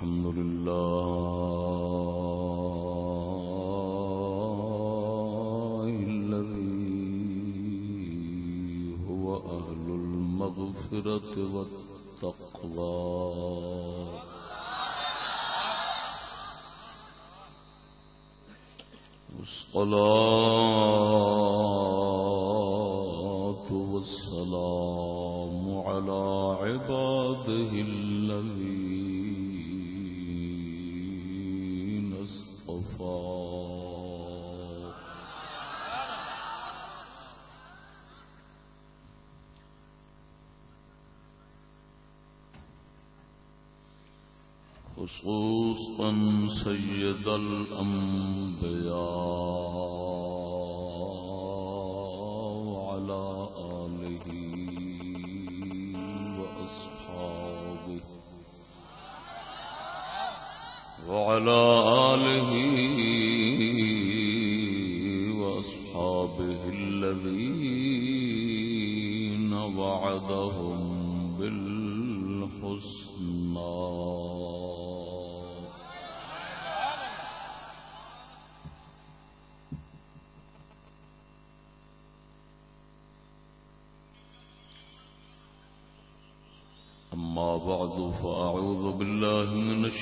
الحمد لله الذي هو أهل المغفرة والتقوى. والصلاة son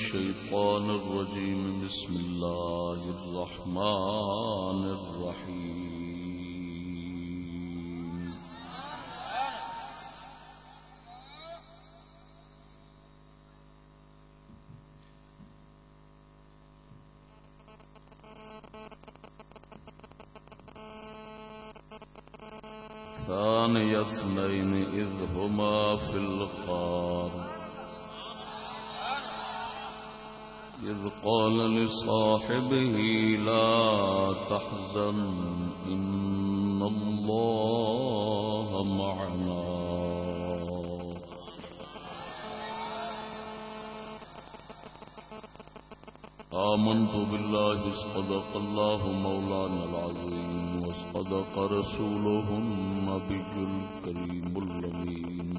الشيطان الرجيم بسم لصاحبه لا تحزن، إن الله معنا. آمنت بالله، صدق الله مولانا العظيم، وصدق رسوله النبي الكريم الأمين.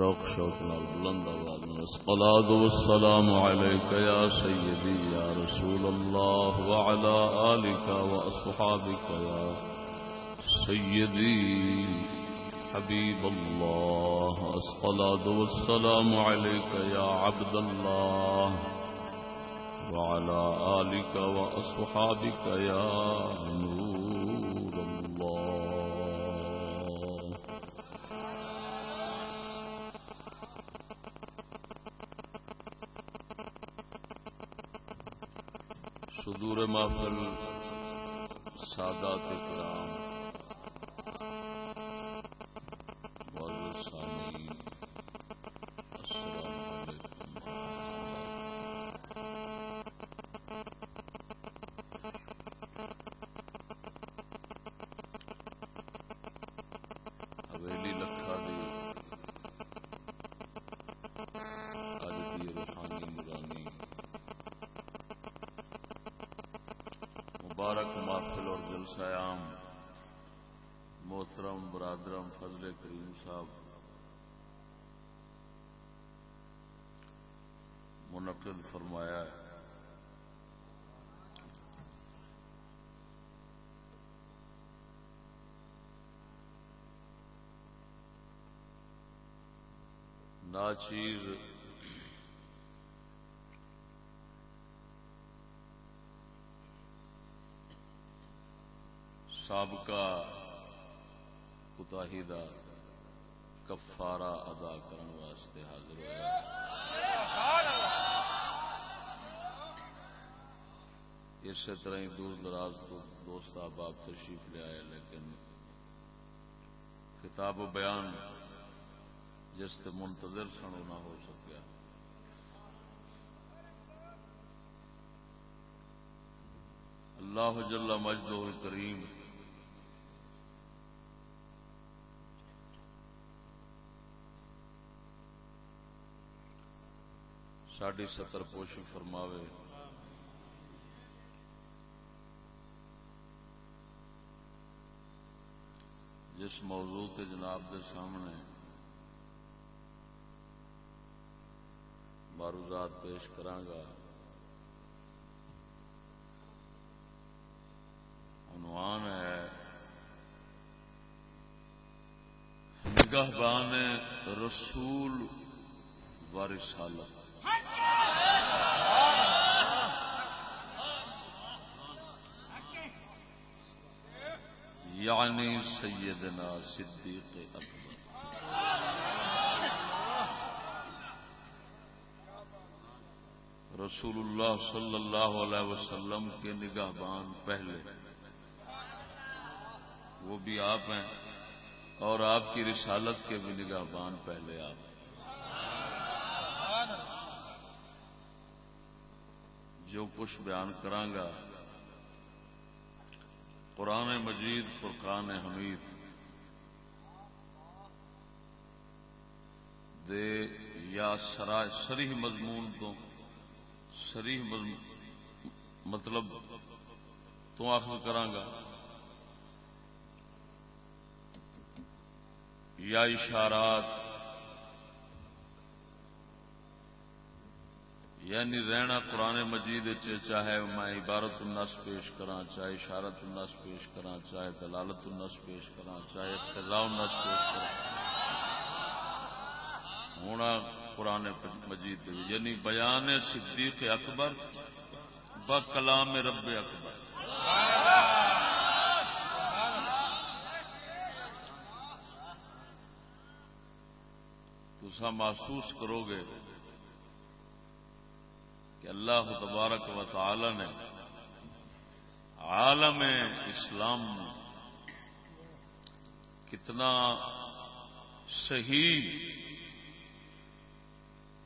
ذوق شوق نال بلند آواز میں الصلاة والسلام عليك يا سيدي يا رسول الله وعلى آلك وأصحابك يا سيدي حبيب الله الصلاة والسلام عليك يا عبد الله وعلى آلك وأصحابك يا نور. صدور محفل سادات کرام معزز سامعین السلام علیکم حویلی لکھا دی اج دی روحانی نورانی مبارک محفل اور جلسہ عام محترم برادرم فضل کریم صاحب منعقد فرمایا ہے۔ ناچیر سابقہ کوتاہی دا کفارہ ادا کرن واسطے حاضر ہوا اسی طرح ہی دور دراز تو دوست احباب تشریف لے آئے، لیکن کتاب و بیان جس سے منتظر سن نہ ہو سکیا۔ اللہ جل مجد الکریم ساڈی ستر پوشی فرماوے۔ جس موضوع کے جناب دے سامنے معروضات پیش کرانگا عنوان ہے نگہ بان رسول و رسالت۔ یعنی سیدنا صدیق اکبر۔ رسول اللہ صلی اللہ علیہ وسلم کے نگاہ بان پہلے۔ وہ بھی آپ ہیں اور آپ کی رسالت کے بھی نگاہ بان پہلے آپ۔ جو کچھ بیان کرانگا قرآن مجید، فرقان حمید۔ دے یا سریح مضمون تو، سریح مطلب تو آخر کرانگا یا اشارات یعنی رہنا قرآن مجید چاہے میں عبارت النس پیش کرا چاہے اشارت النس پیش کرا چاہے دلالت النس پیش کرا چاہے اقتضاء النس پیش کرا ہونا قرآن مجید یعنی بیان صدیق اکبر ب کلام رب اکبر۔ تسا محسوس کرو گے کہ اللہ تبارک و تعالی نے عالم اسلام کتنا صحیح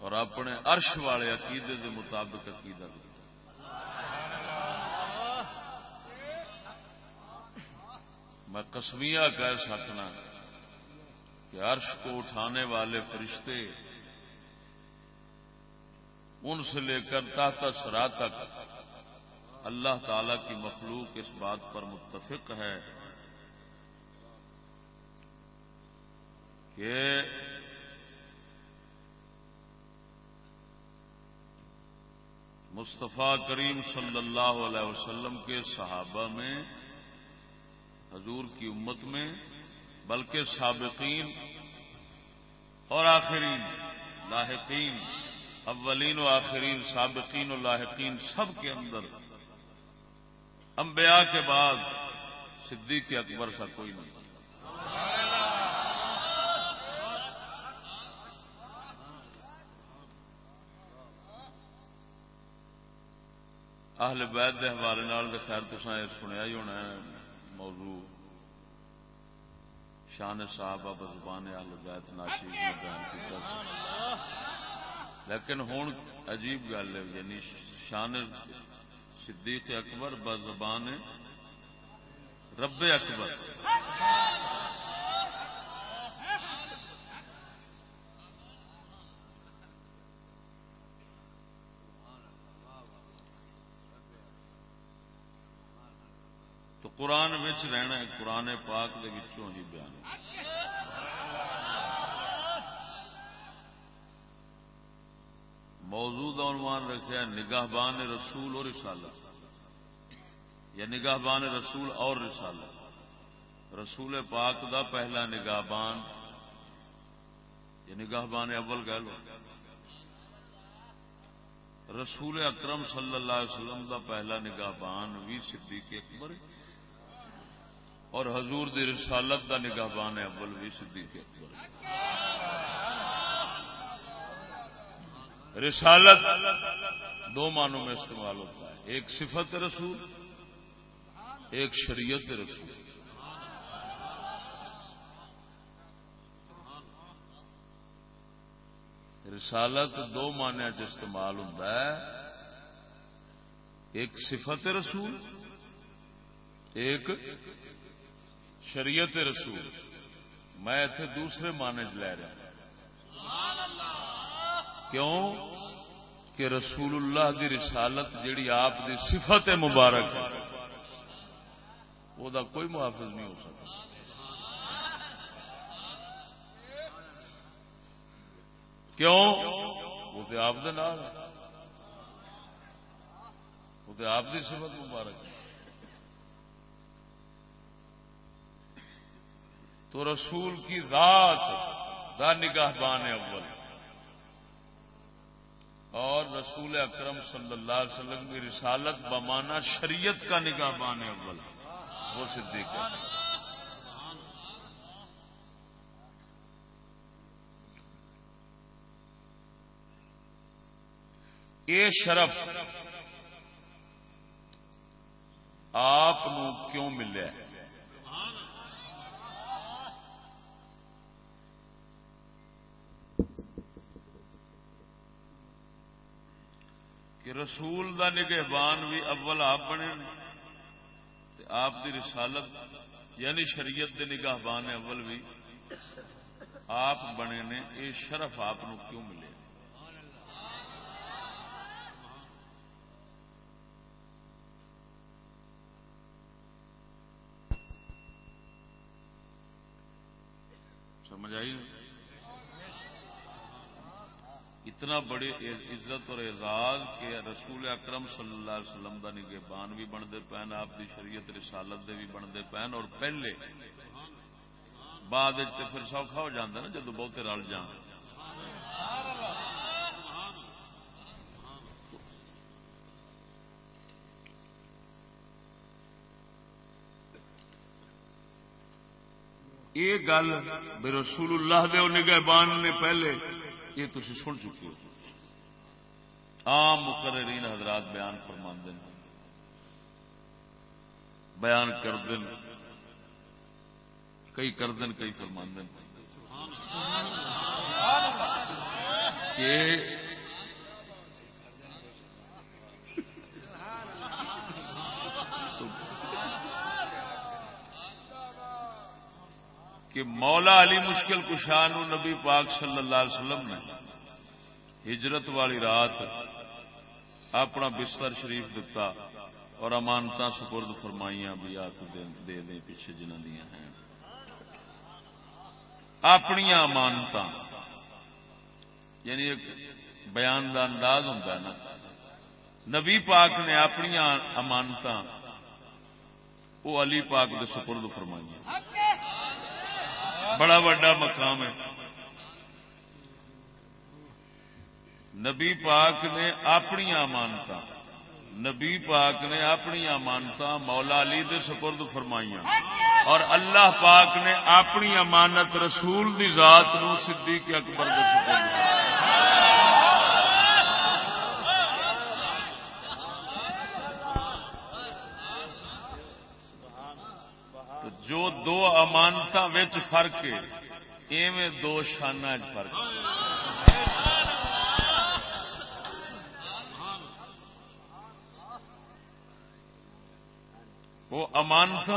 اور اپنے عرش والے عقیدے کے مطابق عقیدہ میں کسمیا کہہ سکنا کہ عرش کو اٹھانے والے فرشتے ان سے لے کر تحت سرا تک۔ اللہ تعالی کی مخلوق اس بات پر متفق ہے کہ مصطفیٰ کریم صلی اللہ علیہ وسلم کے صحابہ میں، حضور کی امت میں، بلکہ سابقین اور آخرین، لاحقین اولین و آخرین، سابقین و لاحقین، سب کے اندر۔ انبیاء کے بعد صدیق اکبر سا کوئی نہیں۔ اہل بیت کے حوالے خیر تصا یہ سنیا ہی ہونا ہے، موضوع۔ شان صاحب بزبان اہل بیت ناشی بیان کیا لیکن ہوں عجیب گل ہے یعنی شان صدیق اکبر بزبان رب اکبر۔ تو قرآن رہنا ہے، قرآن پاک دے ہی بیان۔ موجود عنوان رکھا نگاہ بان رسول اور رسالت یا نگاہ بان رسول اور رسالت رسول پاک دا پہلا نگاہ بان یا نگاہ بان اول کہہ لو رسول اکرم صلی اللہ علیہ وسلم دا پہلا نگاہ بان بھی صدیق اکبر۔ اور حضور دی رسالت دا نگاہ بان اول بھی صدیق اکبر۔ رسالت دو معنوں میں استعمال ہوتا ہے۔ ایک صفت رسول، ایک شریعت رسول۔ رسالت دو معنی استعمال ہوتا ہے۔ ایک صفت رسول، ایک شریعت رسول۔ میں اتنے دوسرے معنی چ لے رہا ہوں۔ کیوں کہ رسول اللہ دی رسالت جیڑی آپ دی صفت مبارک ہے، وہ دا کوئی محافظ نہیں ہو سکتا۔ کیوں؟ وہ تو آپ وہ تو آپ کی صفت مبارک ہے۔ تو رسول کی ذات دا نگاہ بان اول۔ اور رسول اکرم صلی اللہ علیہ وسلم کی رسالت بمانا شریعت کا نگاہ بان اول۔ وہ صدیق ہے۔ یہ شرف، آپ کیوں ملے کہ رسول دا نگہبان بھی اول آپ بنے آپ دی رسالت یعنی شریعت دے نگہبان اول بھی آپ بنے نے۔ یہ شرف آپ کیوں ملے؟ سمجھ آئی؟ اتنا بڑی عزت اور اعزاز کہ رسول اکرم صلی اللہ علیہ وسلم کا نگے بان بھی بنتے پین آپ کی شریعت رسالت دے بھی بنتے پین اور پہلے بعد پھر سوکھا ہو جاتا نا، جدو بہتے رل جان۔ یہ گل بے رسول اللہ دے نگہ بان نے پہلے یہ تھی سن چکے ہو۔ عام مقررین حضرات بیان فرما بیان کر دین کئی کر دین کئی فرما کہ کہ مولا علی مشکل کشان نبی پاک صلی اللہ علیہ وسلم نے ہجرت والی رات اپنا بستر شریف دتا اور امانتا سپرد فرمائیاں بھی ہاتھ دے دیں پیچھے جنہ دیا ہیں۔ اپنی امانت یعنی ایک بیان کا انداز ہوتا ہے نا۔ نبی پاک نے اپنی امانت وہ علی پاک کے سپرد فرمائی بڑا بڑا مقام ہے۔ نبی پاک نے اپنی امانت نبی پاک نے اپنی امانت مولا علی دے سپرد فرمائیاں۔ اور اللہ پاک نے اپنی امانت رسول دی ذات نو صدیق اکبر دے سپرد دو امانت فرق ہے۔ ایویں دو شانہ فرق وہ امانت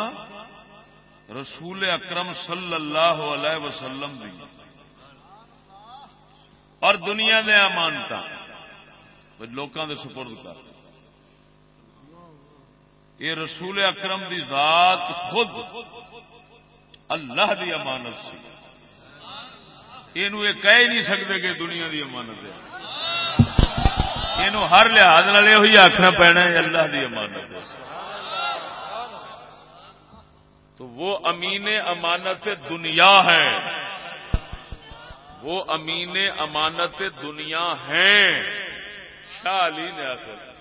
رسول اکرم صلی اللہ علیہ وسلم دی۔ اور دنیا دے امانت لوگوں کے سپرد کر۔ یہ رسول اکرم دی ذات خود اللہ دی امانت سی۔ یہ کہہ نہیں سکتے کہ دنیا دی امانت ہے۔ یہ ہر لحاظ یہ آخنا پینا ہے اللہ دی امانت ہے۔ تو وہ امین امانت دنیا ہے۔ وہ امین امانت دنیا ہیں۔ شاہ علی نے آخر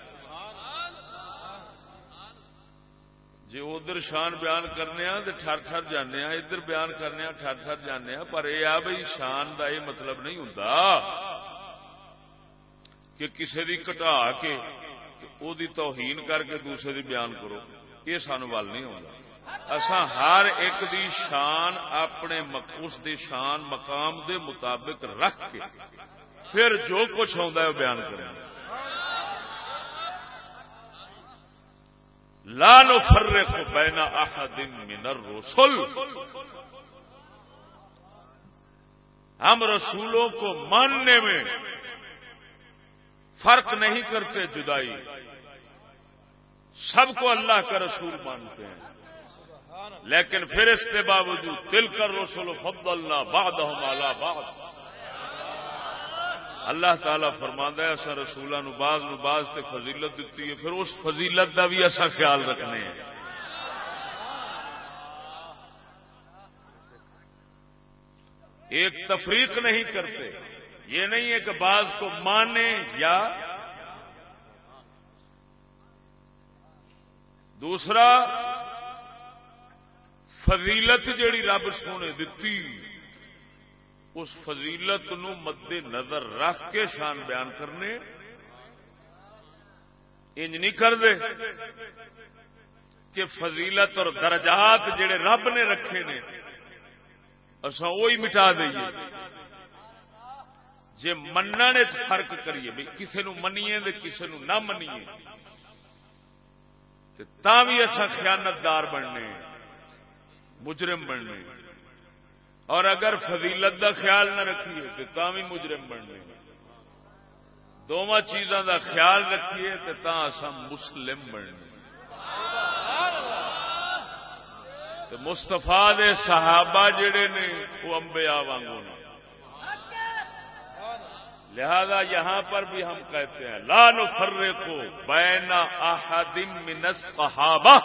جی ادھر شان بیان کرنے تو ٹر ٹر جانے ادھر بیان کرنے ٹر ٹر جانے پر یہ آ بھائی شان کا یہ مطلب نہیں ہوں کہ کسی کی کٹا کے وہ توہین کر کے دوسرے کی بیان کرو یہ سان وال نہیں ہوگا اصا ہر ایک دی شان اپنے اس دی شان، مقام دے مطابق رکھ کے پھر جو کچھ آتا ہے وہ بیان کریں لانو فرے کو احد من الرسل. ہم رسولوں کو ماننے میں فرق نہیں کرتے جدائی. سب کو اللہ کا رسول مانتے ہیں. لیکن پھر اس کے باوجود دل کر رسول فض اللہ باد مالا باد اللہ تعالی فرماندہ ایسا رسولوں نو باز نو باز تے فضیلت دیتی ہے، پھر اس فضیلت کا بھی ایسا خیال رکھنے ہیں۔ ایک تفریق نہیں کرتے، یہ نہیں ہے کہ بعض کو مانے یا دوسرا، فضیلت جیڑی رب سونے دتی۔ اس فضیلت نو مد نظر رکھ کے شان بیان کرنے۔ انج نہیں کر دے کہ فضیلت اور درجات جڑے رب نے رکھے نے اصا وہی مٹا دئیے۔ جی من فرق کریے بھی کسی نو منیے کسی نو نہ منیے۔ تا بھی اصا خیانت دار بننے، مجرم بننے۔ اور اگر فضیلت دا خیال نہ رکھیے تو تا بھی مجرم بننے دونوں چیزوں دا خیال رکھیے تو تا اصا مسلم بننے مستفا دے صحابہ جڑے نے وہ امبیا وانگو لہذا یہاں پر بھی ہم کہتے ہیں، لا نفرق کو بینا من الصحابہ۔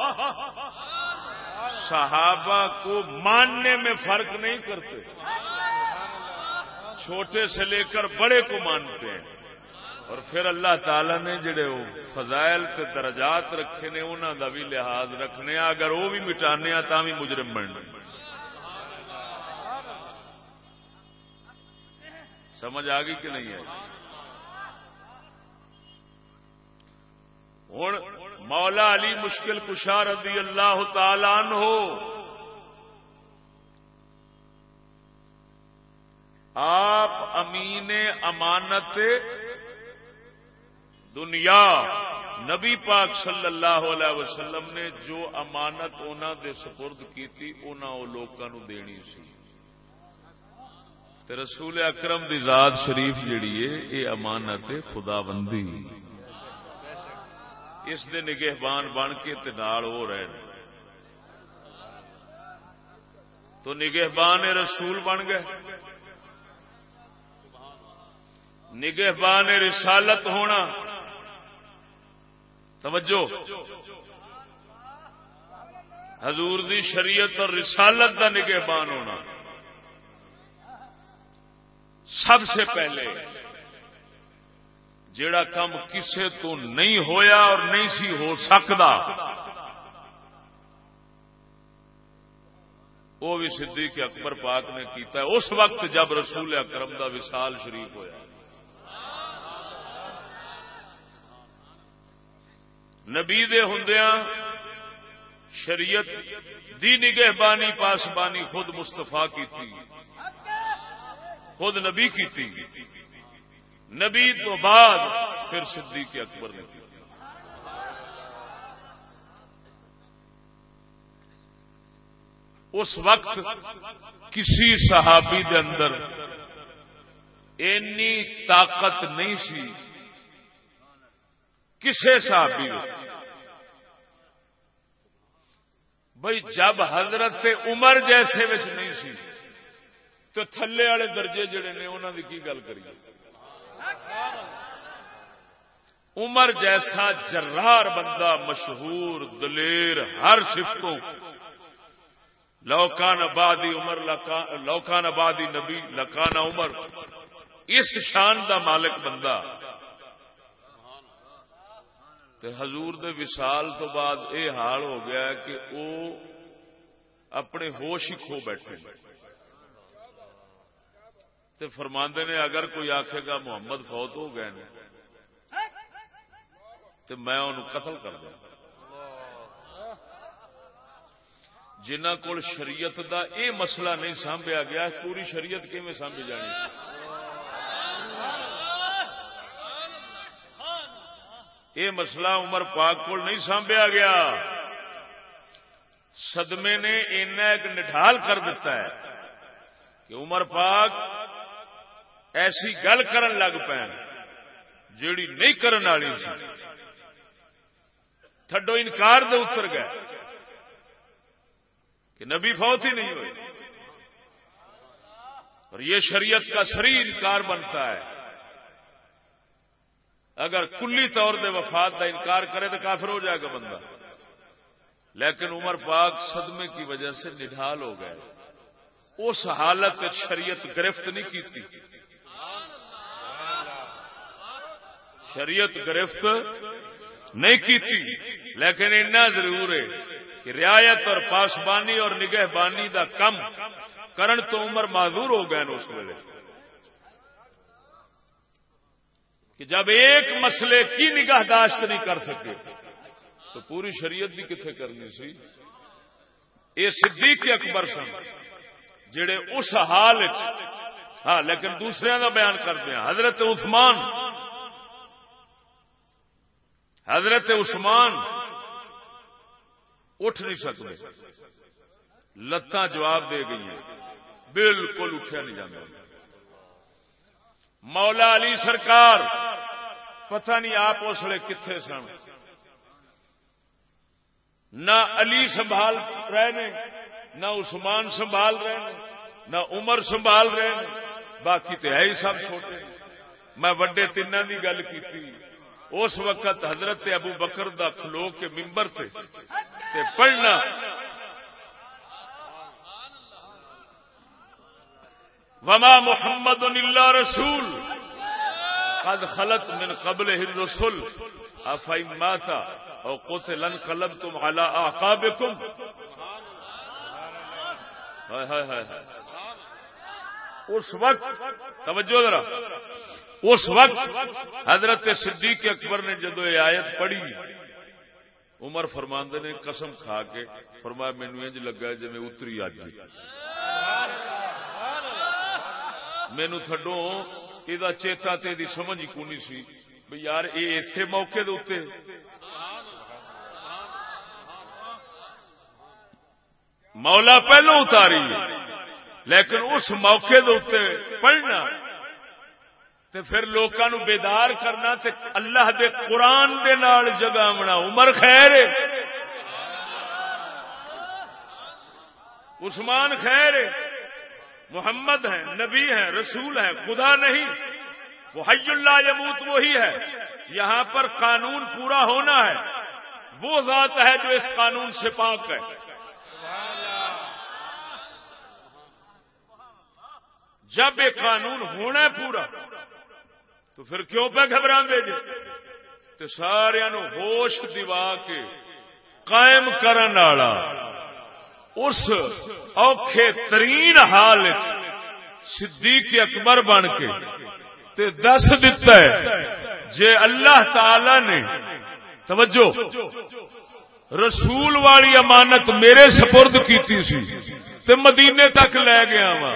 صحابہ کو ماننے میں فرق نہیں کرتے۔ چھوٹے سے لے کر بڑے کو مانتے ہیں۔ اور پھر اللہ تعالی نے جڑے وہ فضائل تے درجات رکھے نے انہوں کا بھی لحاظ رکھنے اگر وہ بھی مٹانے تا بھی مجرم بننے سمجھ آ گئی کہ نہیں آئی؟ ہوں۔ مولا علی مشکل کشار رضی اللہ تعالی ہو آپ امین امانت دنیا نبی پاک صلی اللہ علیہ وسلم نے جو امانت انہوں دے سپرد کی تھی انہوں لوگوں دینی سی۔ رسول اکرم دی ذات شریف جیڑی ہے یہ امانت خدا بندی اس دے نگہبان بن کے تال ہو رہے ہیں تو نگہبان رسول بن گئے۔ نگہبان رسالت ہونا۔ توجہ۔ حضور دی شریعت اور رسالت کا نگہبان ہونا۔ سب سے پہلے جڑا کم کسے تو نہیں ہویا اور نہیں سی ہو سکتا وہ بھی صدیق اکبر پاک نے کیتا ہے۔ اس وقت جب رسول اکرم دا وصال شریف ہویا۔ نبی دے ہندیاں شریعت دی نگہ بانی خود مستفا کی تھی خود نبی کی تھی نبی تو بعد پھر صدیق اکبر نے کی اس وقت کسی صحابی دے اندر اینی طاقت نہیں سی۔ کسے صحابی بھائی جب حضرت عمر جیسے نہیں سی، تو تھلے والے درجے جڑے نے انہوں کی گل کریے؟ عمر جیسا جرار بندہ مشہور دلیر ہر شفتوں لوکان آبادی عمر لوکان آبادی نبی لکان عمر۔ اس شان دا مالک بندہ۔ تے حضور دے وصال تو بعد اے حال ہو گیا کہ او اپنے ہوش ہی کھو بیٹھے۔ تے فرماندے نے اگر کوئی آکھے گا محمد فوت ہو گئے نے تو میں انہوں قتل کر دیا جنہ کو شریعت دا اے مسئلہ نہیں سانبیا گیا، پوری شریعت کیون سانبی جانی؟ یہ مسئلہ عمر پاک کو نہیں سانبیا گیا۔ صدمے نے اینا ایک نڈال کر دیتا ہے کہ عمر پاک ایسی گل کرن لگ پے جیڑی نہیں کرن والی سی تھڈو انکار دے اتر گئے کہ نبی فوت ہی نہیں ہوئے۔ اور یہ شریعت کا سری انکار بنتا ہے۔ اگر کلی طور دے وفات کا انکار کرے تو کافر ہو جائے گا بندہ۔ لیکن عمر پاک صدمے کی وجہ سے نڈال ہو گئے۔ اس حالت شریعت گرفت نہیں کی تھی شریعت گرفت نہیں کی تھی لیکن اتنا ضرور ہے کہ رعایت اور پاسبانی اور نگہ بانی کا کم کرن تو عمر معذور ہو گئے اس ویلے۔ کہ جب ایک مسئلے کی نگاہ داشت نہیں کر سکے، تو پوری شریعت بھی کتنے کرنی سی؟ یہ صدیق اکبر سن، جڑے اس حال ہاں لیکن دوسرے کا بیان کرتے ہیں۔ حضرت عثمان حضرت عثمان اٹھ نہیں سکتے۔ لتاں جواب دے گئی ہیں۔ بالکل اٹھیا نہیں جانا مولا علی سرکار، پتہ نہیں آپ اس لیے کتنے سن۔ نہ علی سنبھال رہے نہ عثمان سنبھال رہے نہ عمر سنبھال رہے باقی تو ہے ہی سب چھوٹے۔ میں وڈے تین کی گل کی تھی اس وقت حضرت ابو بکر دا کھلو کے ممبر تھے۔ تے پڑھنا۔ وما محمد اللہ رسول۔ قد خلط من قبل الرسل۔ افائی ماتا اور کوتے لن قلب تم اعلی آقاب کم اس وقت توجہ ذرا۔ اس وقت حضرت صدیق اکبر نے جدو یہ آیت پڑھی، عمر فرماندے نے قسم کھا کے فرمایا مینو انج لگا جی میں اتری اج۔ مینو تھڈو یہ چیتا تے سمجھ ہی کونی سی بھئی یار یہ اتے موقع دے مولا پہلو اتاری، لیکن اس موقع دے پڑھنا۔ تے پھر لوکاں بیدار کرنا تے اللہ دے قرآن دے نال جگامنا عمر خیر عثمان خیر محمد ہیں، نبی ہیں، رسول ہیں، خدا نہیں۔ وہ حی اللہ یموت وہی ہے۔ یہاں پر قانون پورا ہونا ہے۔ وہ ذات ہے جو اس قانون سے پاک ہے۔ جب یہ قانون ہونا ہے پورا تو پھر کیوں پہ گھبرا دے جی؟ تو سارا ہوش دوا کے قائم کرن والا اس اوکھے ترین حال صدیق اکبر بن کے تے دس دتا ہے جے اللہ تعالی نے توجہ، رسول والی امانت میرے سپرد کیتی سی تے مدینے تک لے گیا وا۔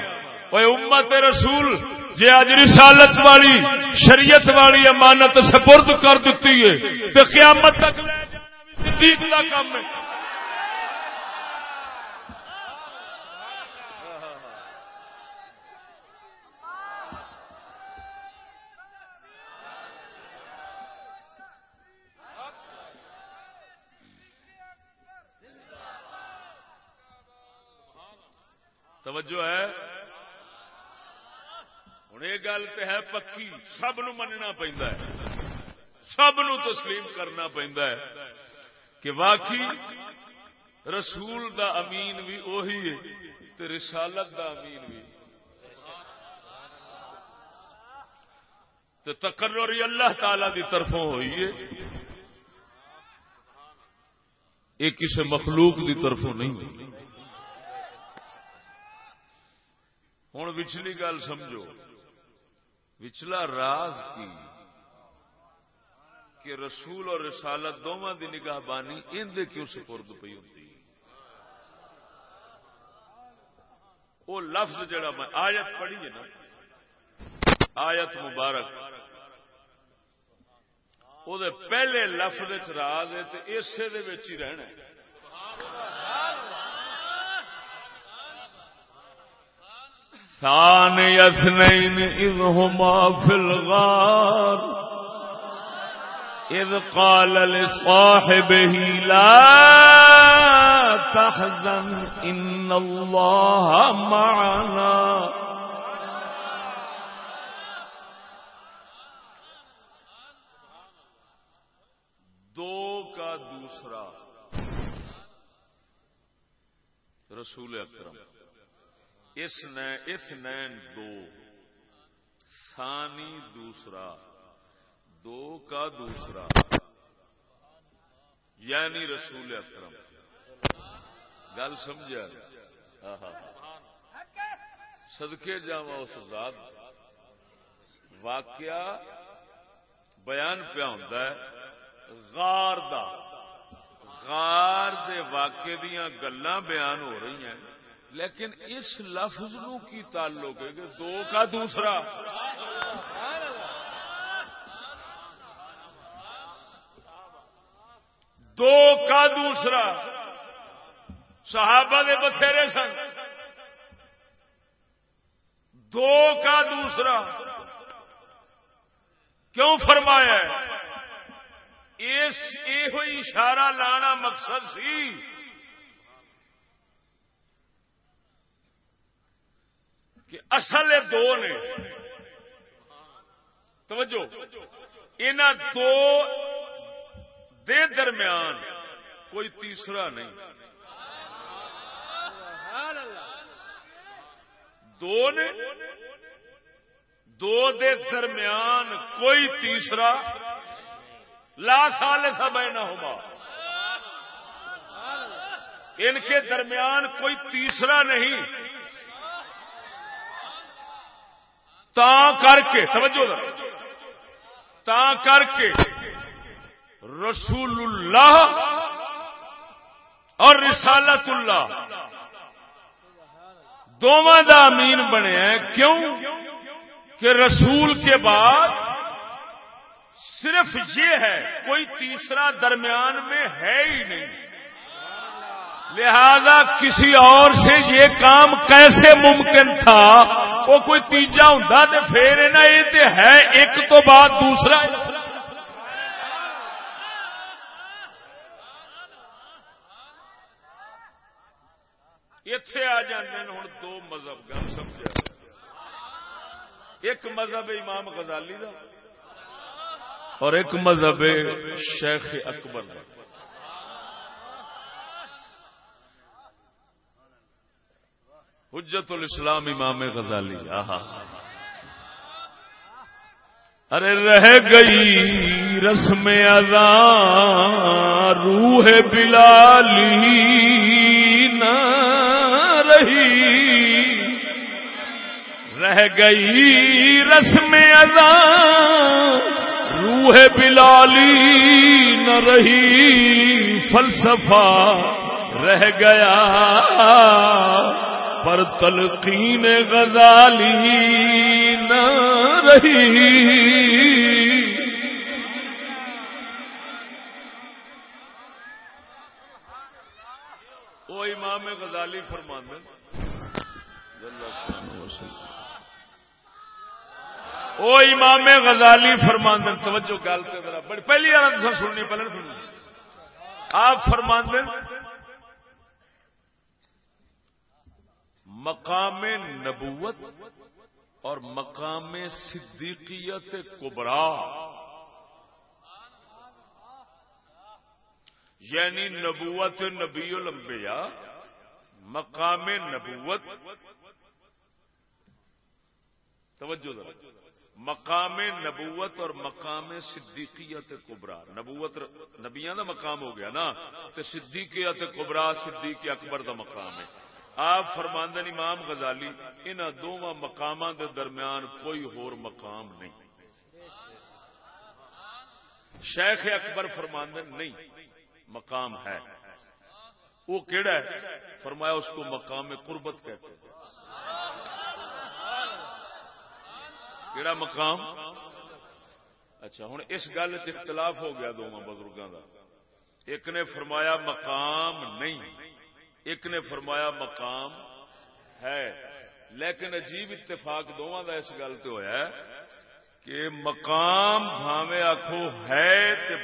امت رسول، جے اج رسالت والی، شریعت والی امانت سپرد کر دیتی ہے، تے قیامت تک لے صدیق دا کام ہے۔ توجہ ہے۔ ہوں یہ گل تو ہے پکی۔ سب نو مننا پہنتا ہے۔ سب نو تسلیم کرنا پہنتا ہے۔ کہ واقعی رسول دا امین بھی اوہی ہے تے رسالت دا امین بھی۔ تو تقرر اللہ تعالی دی طرفوں ہوئی ہے۔ یہ کسی مخلوق دی طرفوں نہیں ہوئی۔ ہوں وچلی گل سمجھو۔ وچلا راز کی کہ رسول اور رسالت دونوں دی نگاہ بانی اندے کیوں سپرد پی ہوتی وہ لفظ جڑا میں آیت پڑھی ہے نا، آیت مبارک، وہ پہلے لفظ راز ہے تو اسے ہی رہنا ثاني اثنين إذ هما في الغار. إذ قال لصاحبه لا تحزن إن الله معنا. دو کا دوسرا. رسول اکرم. اس نین دو۔ ثانی دوسرا۔ دو کا دوسرا۔ یعنی رسول اکرم۔ گل سمجھا؟ سدکے جا اس ذات۔ واقعہ بیان پیا ہوں غار دا۔ غار دے واقعے دیا گلا بیان ہو رہی ہیں۔ لیکن اس لفظ نو کی تعلق ہے کہ دو کا دوسرا؟ دو کا دوسرا۔ صحابہ دے بتھیرے سن۔ دو کا دوسرا۔ کیوں فرمایا اس یہ اشارہ لانا مقصد سی کہ اصل دو نے۔ توجہ۔ ان دو دے درمیان کوئی تیسرا نہیں۔ دو نے۔ دو دے درمیان کوئی تیسرا لا سال سب نہ ہوگا ان کے درمیان کوئی تیسرا نہیں۔ تا کر کے، توجہ تا کر کے۔ رسول اللہ اور رسالت اللہ دونوں دا امین بنے ہیں۔ کیوں؟ کہ رسول کے بعد صرف یہ ہے، کوئی تیسرا درمیان میں ہے ہی نہیں۔ لہذا کسی اور سے یہ کام کیسے ممکن تھا؟ وہ کوئی تیجا ہوں تو پھر یہ ہے ایک تو بعد دوسرا۔ اتے آ جانے ہوں دو مذہب گل سمجھا ایک مذہب امام غزالی دا اور ایک مذہب شیخ اکبر کا حجت الاسلام امام غزالی، آہا۔ ارے رہ گئی رسم ادا روح بلالی نہ رہی۔ رہ گئی رسم ادا روح بلالی نہ رہی۔ فلسفہ رہ گیا۔ پر تلقین غزالی نہ رہی۔ وہ امام غزالی فرمان وہ امام غزالی فرمان توجہ گل سے بڑی پہلی بار سننی، پہلے سننی۔ آپ فرمان مقام نبوت اور مقام صدیقیت کبرا۔ یعنی نبوت نبی الانبیاء، مقام نبوت۔ توجہ مقام نبوت اور مقام صدیقیت کبرا۔ نبوت نبیاں دا مقام ہو گیا نا تو صدیقیت کبرا، صدیق اکبر دا مقام ہے۔ آپ فرماندن امام غزالی ان دونوں مقام دے درمیان کوئی ہور مقام نہیں۔ شیخ اکبر فرماندن نہیں، مقام ہے۔ وہ کیڑا ہے؟ فرمایا اس کو مقام قربت کہتے ہیں۔ کیڑا مقام؟ اچھا ہوں اس گل اختلاف ہو گیا دونوں بزرگوں کا ایک نے فرمایا مقام نہیں۔ ایک نے فرمایا مقام ہے، لیکن عجیب اتفاق دونوں کا اس گل سے ہوا کہ مقام بھاوے آخو ہے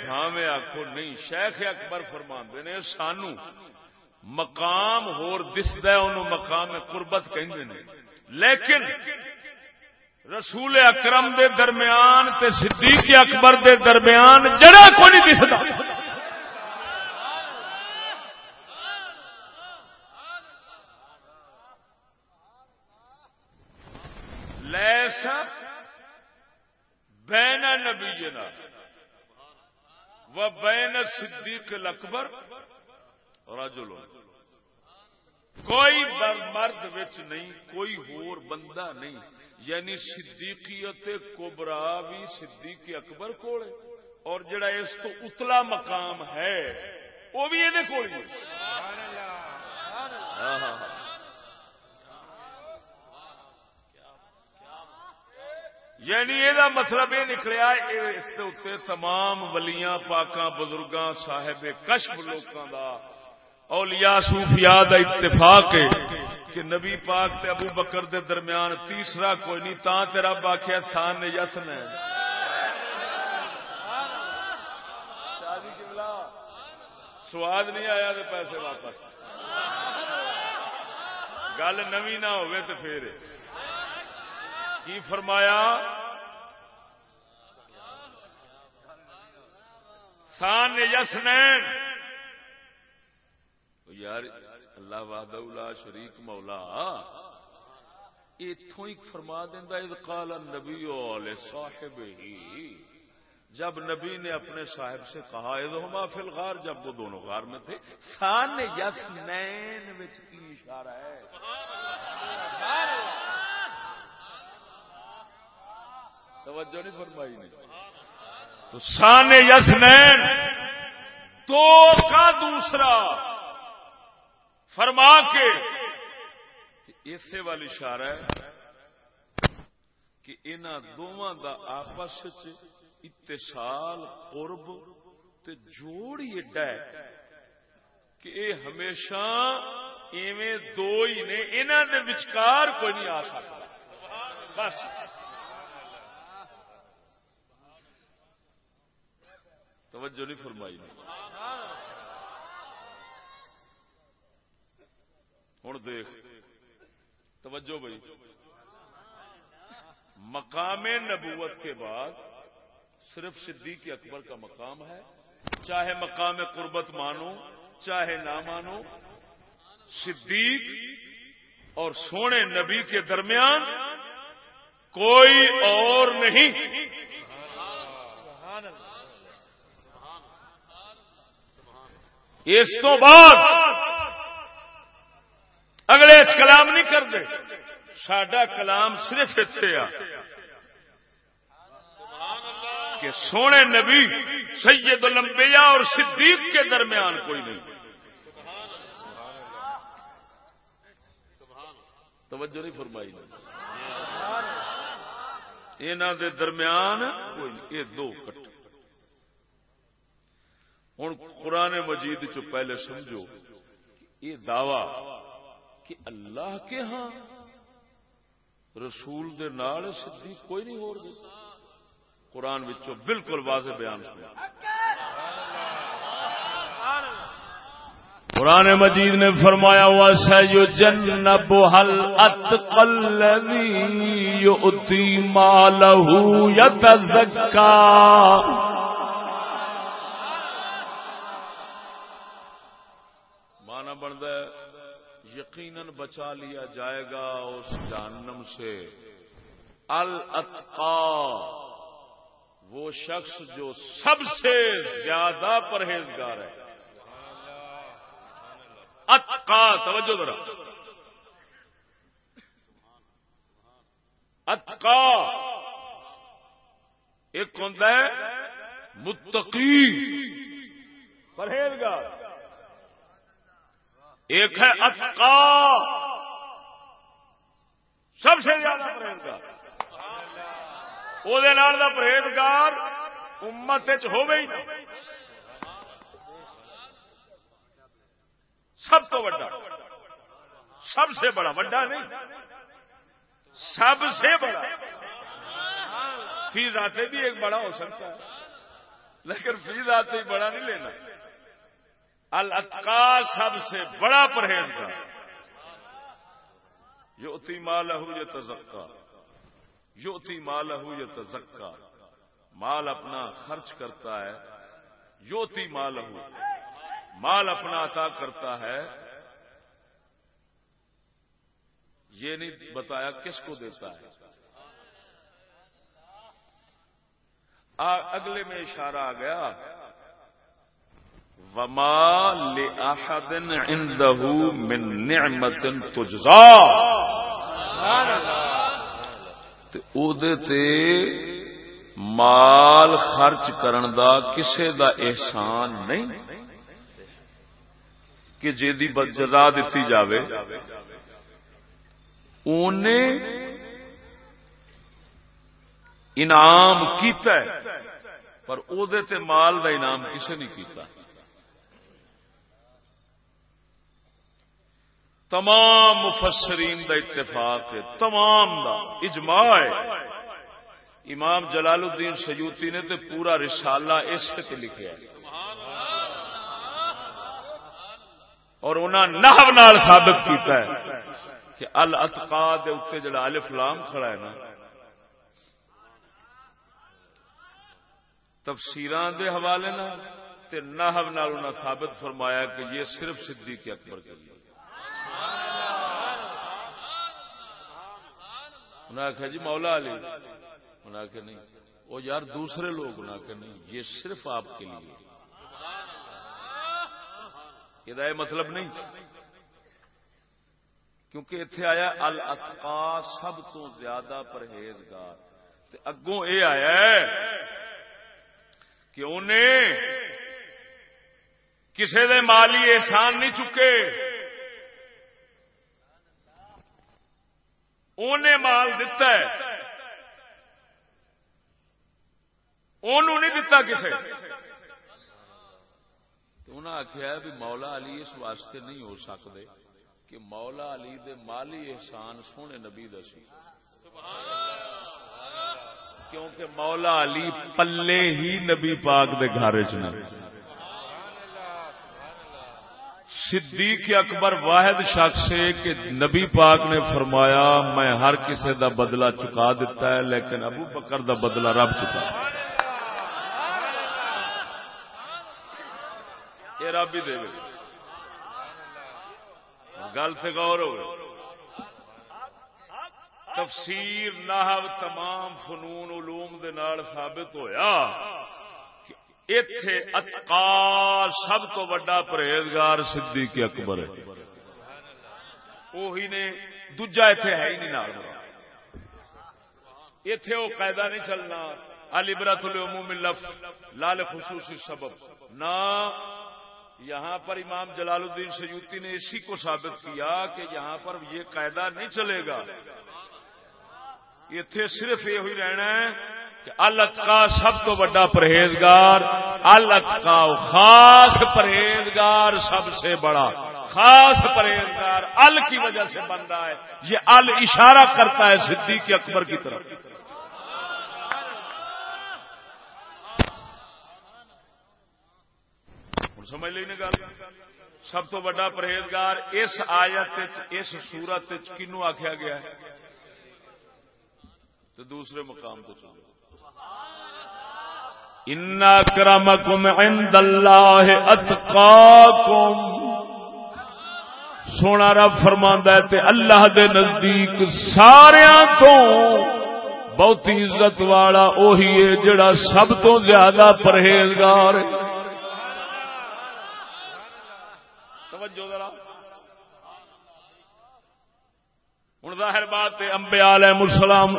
بھاوے آخو نہیں۔ شیخ اکبر فرما نے، سانو مقام ہور دستا مقام قربت کہیں لیکن رسول اکرم دے درمیان تے صدیق اکبر دے درمیان جڑا کو نہیں دستا و بین صدیق الاکبر رجل. کوئی مرد وچ نہیں، کوئی ہور بندہ نہیں. یعنی صدیقیت کوبرا بھی صدیق اکبر کول اور جڑا اس تو اتلا مقام ہے، وہ بھی یہ کول ہاں ہاں. ہاں ہاں یعنی یہ مطلب یہ نکلیا اس تمام ولیاں، پاکاں، بزرگاں، صاحب کشف لوکاں دا۔ اولیاء صوفیاء دا اتفاق ہے کہ نبی پاک تے ابو بکر دے درمیان تیسرا کوئی نہیں، تا تیرا باقیا سان نے یسن ہے سواد نہیں آیا تو پیسے واپس۔ گل نوی نہ ہوئے تو پھر۔ کی فرمایا؟ سان یسنین۔ یار اللہ واد شریک مولا۔ اتوں ہی فرما دینا قال نبی صاحب ہی جب نبی نے اپنے صاحب سے کہا ہما فی الغار جب وہ دونوں غار میں تھے۔ سان یس نین کی اشارہ ہے؟ توجہ نہیں فرمائی نہیں تو سان یس نین تو کا دوسرا۔ فرما کے۔ اسے والی اشارہ ہے کہ ان دونوں دا آپس اتصال، قرب تے جوڑ ہی ایڈا ہے کہ اے ہمیشہ ایویں دو ہی نے انہوں دے وچکار کوئی نہیں آ سکتا۔ بس۔ توجہ نہیں فرمائی نہیں ہوں دیکھ۔ توجہ بھائی۔ مقام نبوت کے بعد صرف صدیق اکبر کا مقام ہے۔ چاہے مقام قربت مانو، چاہے نہ مانو، صدیق اور سونے نبی کے درمیان کوئی اور نہیں۔ اس تو بعد اگلے کلام نہیں کرتے۔ سڈا کلام صرف اتنے آ۔ کہ سونے نبی سید الانبیاء اور صدیق کے درمیان کوئی نہیں۔ توجہ نہیں فرمائی انہوں دے درمیان کوئی نہیں۔ یہ دو کٹ ہوں قرآن مجید چ پہلے سمجھو یہ دعوی کہ اللہ کے ہاں رسول دے نال صدیق کوئی نہیں ہو رہی قرآن وچوں بالکل واضح بیان سنا قرآن مجید نے فرمایا ہوا سیو جنب حل اتقلوی یؤتی مالہ یتزکا یقیناً بچا لیا جائے گا اس جہنم سے۔ الاتقا، وہ شخص جو سب سے زیادہ پرہیزگار ہے۔ اتقا، توجہ ذرا۔ اتقا، ایک ہوتا ہے متقی، پرہیزگار۔ ایک ہے اتقا سب سے زیادہ پرہیزگار۔ وہ پرہیزگار امت ہو گئی سب تو بڑا سب سے بڑا بڑا نہیں۔ سب سے بڑا۔ فیس آتے بھی ایک بڑا ہو سکتا ہے۔ لیکن فیس آتے ہی بڑا نہیں لینا۔ الاتقا سب سے بڑا پرہیز یوتی مالہ یہ تزکا یوتی مالہ یہ تزکا مال اپنا خرچ کرتا ہے۔ یوتی مالہ مال اپنا عطا کرتا ہے۔ یہ نہیں بتایا کس کو دیتا ہے۔ اگلے میں اشارہ آ گیا۔ وما لأحد عنده من نعمت تجزا تے مال خرچ کرن دا کسے دا احسان نہیں کہ جی جزا دیتی جاوے۔ اونے انعام کیتا ہے، پر او دے تے مال دا انعام کسے نہیں کیتا۔ تمام مفسرین دا اتفاق ہے، تمام دا، اجماع ہے۔ امام جلال الدین سیوتی نے تے پورا رسالہ اس سے لکھا ہے۔ اور انہوں نحو نال ثابت کیتا ہے کہ الاتقا دے اتنے جڑا الف لام کھڑا ہے نا تفسیران دے حوالے نہ تے نحو نال انہوں ثابت فرمایا کہ یہ صرف صدیق اکبر کے لیے۔ انہیں آخیا جی مولا علی۔ انہیں آخیا نہیں۔ وہ یار دوسرے لوگ انہیں آخیا نہیں۔ یہ صرف آپ کے لیے۔ یہ مطلب نہیں۔ کیونکہ اتنے آیا الاتقا سب تو زیادہ پرہیزگار۔ اگوں یہ آیا ہے کہ انہیں کسی دے مالی احسان نہیں چکے۔ انہیں مال دتا ہے۔ نہیں دتا کسے۔ انہیں آخیا بھی مولا علی اس واسطے نہیں ہو سکتے کہ مولا علی دے مالی احسان سونے نبی دسی کیونکہ مولا علی پلے ہی نبی پاک دے گھر چ صدیق اکبر واحد شخص ہے کہ نبی پاک نے فرمایا، میں ہر کسی دا بدلہ چکا دیتا ہے، لیکن ابو بکر دا بدلہ رب چکا۔ یہ رب ہی دے گل سے غور ہو۔ تفسیر نحو تمام فنون علوم دے نال ثابت ہویا۔ اتے اتقا، سب تو بڑا پرہیزگار صدیق اکبر ہے۔ وہی نے دوجا اتے ہے ہی نہیں نال۔ اتے وہ قاعدہ نہیں چلنا۔ علی برت العموم لفظ لال خصوصی سبب۔ نہ، یہاں پر امام جلال الدین سیوتی نے اسی کو ثابت کیا کہ یہاں پر یہ قاعدہ نہیں چلے گا۔ اتے صرف یہ ہوئی رہنا ہے الاتقا سب تو بڑا پرہیزگار الاتقا خاص پرہیزگار سب سے بڑا، خاص پرہیزگار ال کی وجہ سے بن رہا ہے، یہ ال اشارہ کرتا ہے صدیق اکبر کی طرف۔ سمجھ لی گل؟ سب تو بڑا پرہیزگار اس آیت اس سورت کنو آخیا گیا ہے؟ تو دوسرے مقام تو چلو۔ ان کرمکم عند اللہ اتقاکم سونا رب فرماندا ہے تے اللہ دے نزدیک سارا تو بہت عزت والا اوہی ہے جڑا سب تو زیادہ پرہیزگار ہے۔ توجہ ذرا۔ ہوں ظاہر بات امبیا علیہ السلام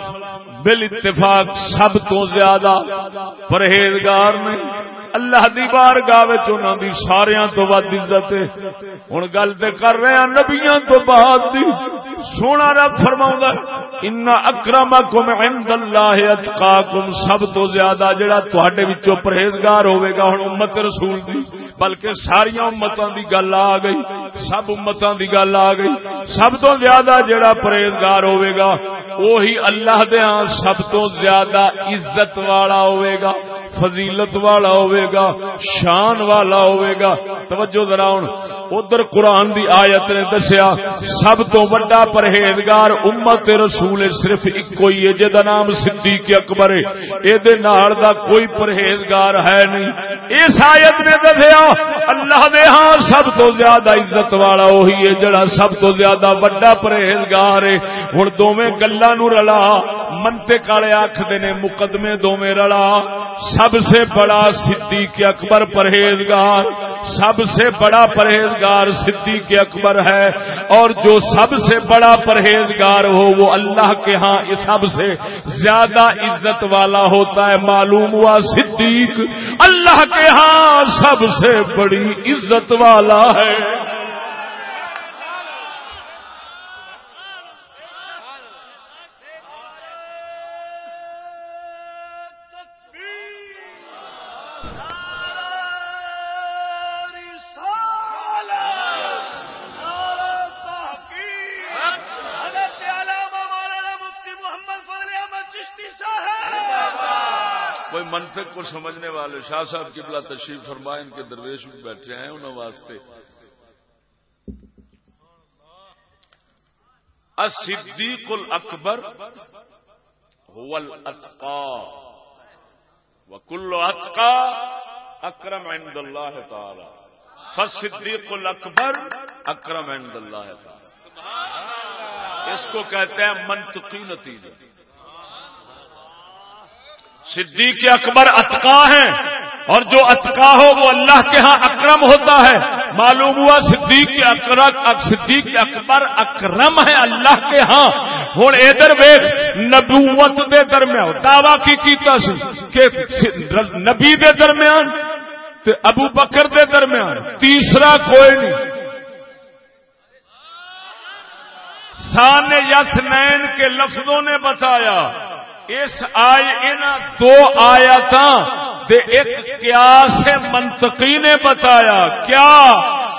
بل اتفاق سب تو زیادہ پرہیزگار نے۔ اللہ دی بار گاہ دی سارا تو ود عزت ہوں گل تو کر رہے ہیں نبیاں تو بعد دی۔ سونا رب فرما ان اکرم کم عند اللہ اتقاکم سب تو زیادہ جڑا تواڈے وچوں پرہیزگار ہوے گا ہن امت رسول دی۔ بلکہ ساری امتاں دی گل آ گئی۔ سب امتاں دی گل آ گئی۔ سب تو زیادہ جڑا پرہیزگار ہوے گا وہی اللہ دے ہاں سب تو زیادہ عزت والا ہوے گا۔ فضیلت والا ہوئے گا، شان والا ہوئے گا۔ توجہ ذرا ہوں۔ ادھر قرآن دی آیت نے دسیا، سب تو بڑا پرہیزگار امت رسول صرف ایک کوئی ہے جہاں نام صدیق اکبر ہے۔ یہ دا کوئی پرہیزگار ہے نہیں۔ اس آیت نے دسیا، اللہ دے ہاں سب تو زیادہ عزت والا وہی ہے، جڑا سب تو زیادہ بڑا پرہیزگار ہے۔ ہوں دونوں گلا نو رلا۔ منتے کالے آخر نے مقدمے دونوں رلا۔ سب سے بڑا صدیق اکبر پرہیزگار، سب سے بڑا پرہیزگار صدیق اکبر ہے۔ اور جو سب سے بڑا پرہیزگار ہو، وہ اللہ کے ہاں سب سے زیادہ عزت والا ہوتا ہے۔ معلوم ہوا صدیق اللہ کے ہاں سب سے بڑی عزت والا ہے۔ کو سمجھنے والے شاہ صاحب قبلہ تشریف فرما ان کے درویش بھی بیٹھے ہیں انہوں واسطے۔ الصدیق الاکبر هو الاتقا وكل اتقا اکرم عند اللہ تعالی۔ فالصدیق الاکبر اکرم عند اللہ تعالی۔ اس کو کہتے ہیں منطقی نتیجہ۔ صدیق اکبر اتقا ہیں اور جو اتقا ہو وہ اللہ کے ہاں اکرم ہوتا ہے۔ معلوم ہوا صدیق اکرم صدیق اکبر اکرم ہے اللہ کے ہاں۔ ہوں ادھر ویخ نبوت دے درمیان، دعوی کی کیتا کہ نبی دے درمیان تے ابو بکر دے درمیان، تیسرا کوئی نہیں۔ سان یس نین کے لفظوں نے بتایا۔ اس آئے ان دو آیات ایک قیاس منطقی نے بتایا۔ کیا؟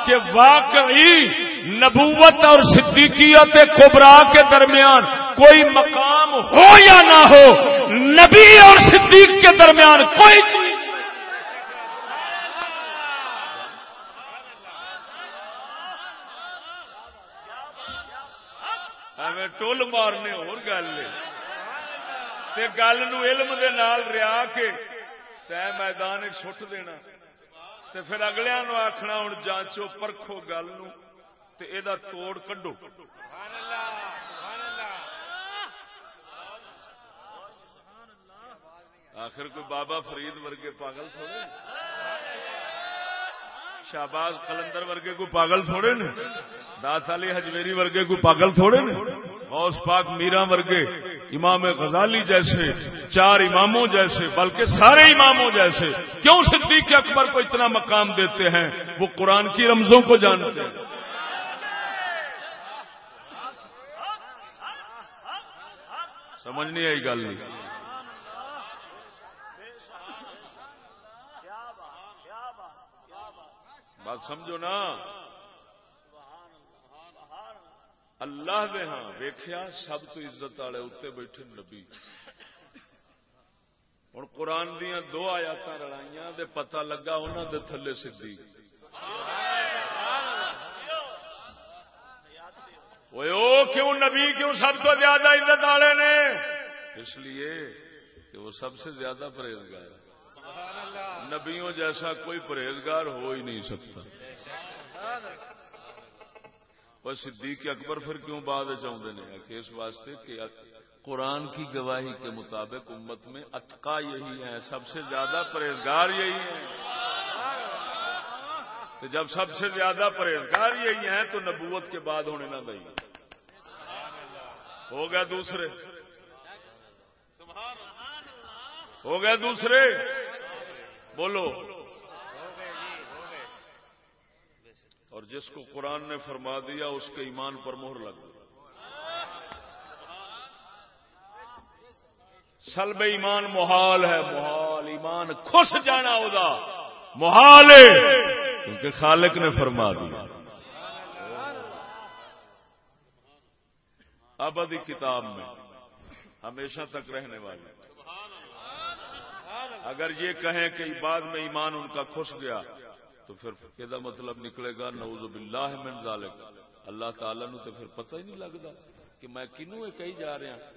کہ واقعی نبوت اور صدیقیت کبرا کے درمیان کوئی مقام ہو یا نہ ہو، نبی اور صدیق کے درمیان کوئی ٹول مارنے اور گل گل نو علم دے نال ریا کے تے میدان چھٹ دینا۔ تے پھر اگلے نو آخنا ہوں جانچو پرکھو گل نو تے اے دا توڑ کڈو۔ آخر کوئی بابا فرید ورگے پاگل تھوڑے شہباز کلندر ورگے کوئی پاگل تھوڑے نے؟ داس علی ہجویری ورگے کوئی پاگل تھوڑے نے؟ غوث پاک میرا ورگے امام غزالی جیسے، چار اماموں جیسے، بلکہ سارے اماموں جیسے، کیوں صدیق اکبر کو اتنا مقام دیتے ہیں؟ وہ قرآن کی رمزوں کو جانتے ہیں۔ سمجھ نہیں آئی گل۔ نہیں بات سمجھو نا۔ اللہ دے ہاں ویخیا سب تو عزت والے اتنے بیٹھے نبی۔ ہوں قرآن دیا دو آیات رڑائیاں دے پتہ لگا انہوں دے تھلے سی کیوں نبی، کیوں سب تو زیادہ عزت والے نے؟ اس لیے کہ وہ سب سے زیادہ پرہیزگار نبیوں جیسا کوئی پرہیزگار ہو ہی نہیں سکتا۔ وہ صدیق اکبر پھر کیوں بعد چاہتے ہیں کہ اس واسطے کہ قرآن کی گواہی کے مطابق امت میں اتقا یہی ہے سب سے زیادہ پرہیزگار یہی ہے تو جب سب سے زیادہ پرہیزگار یہی ہیں تو نبوت کے بعد ہونے نہ دئی ہو گیا دوسرے۔ ہو گیا دوسرے۔ بولو۔ اور جس کو قرآن نے فرما دیا، اس کے ایمان پر مہر لگ گئی۔ سلب ایمان محال ہے، محال ایمان خوش جانا ہوگا محال ہے، کیونکہ خالق نے فرما دیا۔ ابدی کتاب میں ہمیشہ تک رہنے والی۔ اگر یہ کہیں کہ بعد میں ایمان ان کا کھس گیا تو پھر یہ مطلب نکلے گا؟ نعوذ باللہ من ذالک۔ اللہ تعالی نو تو پھر پتہ ہی نہیں لگتا کہ میں کنو یہ کہی جا رہا ہاں۔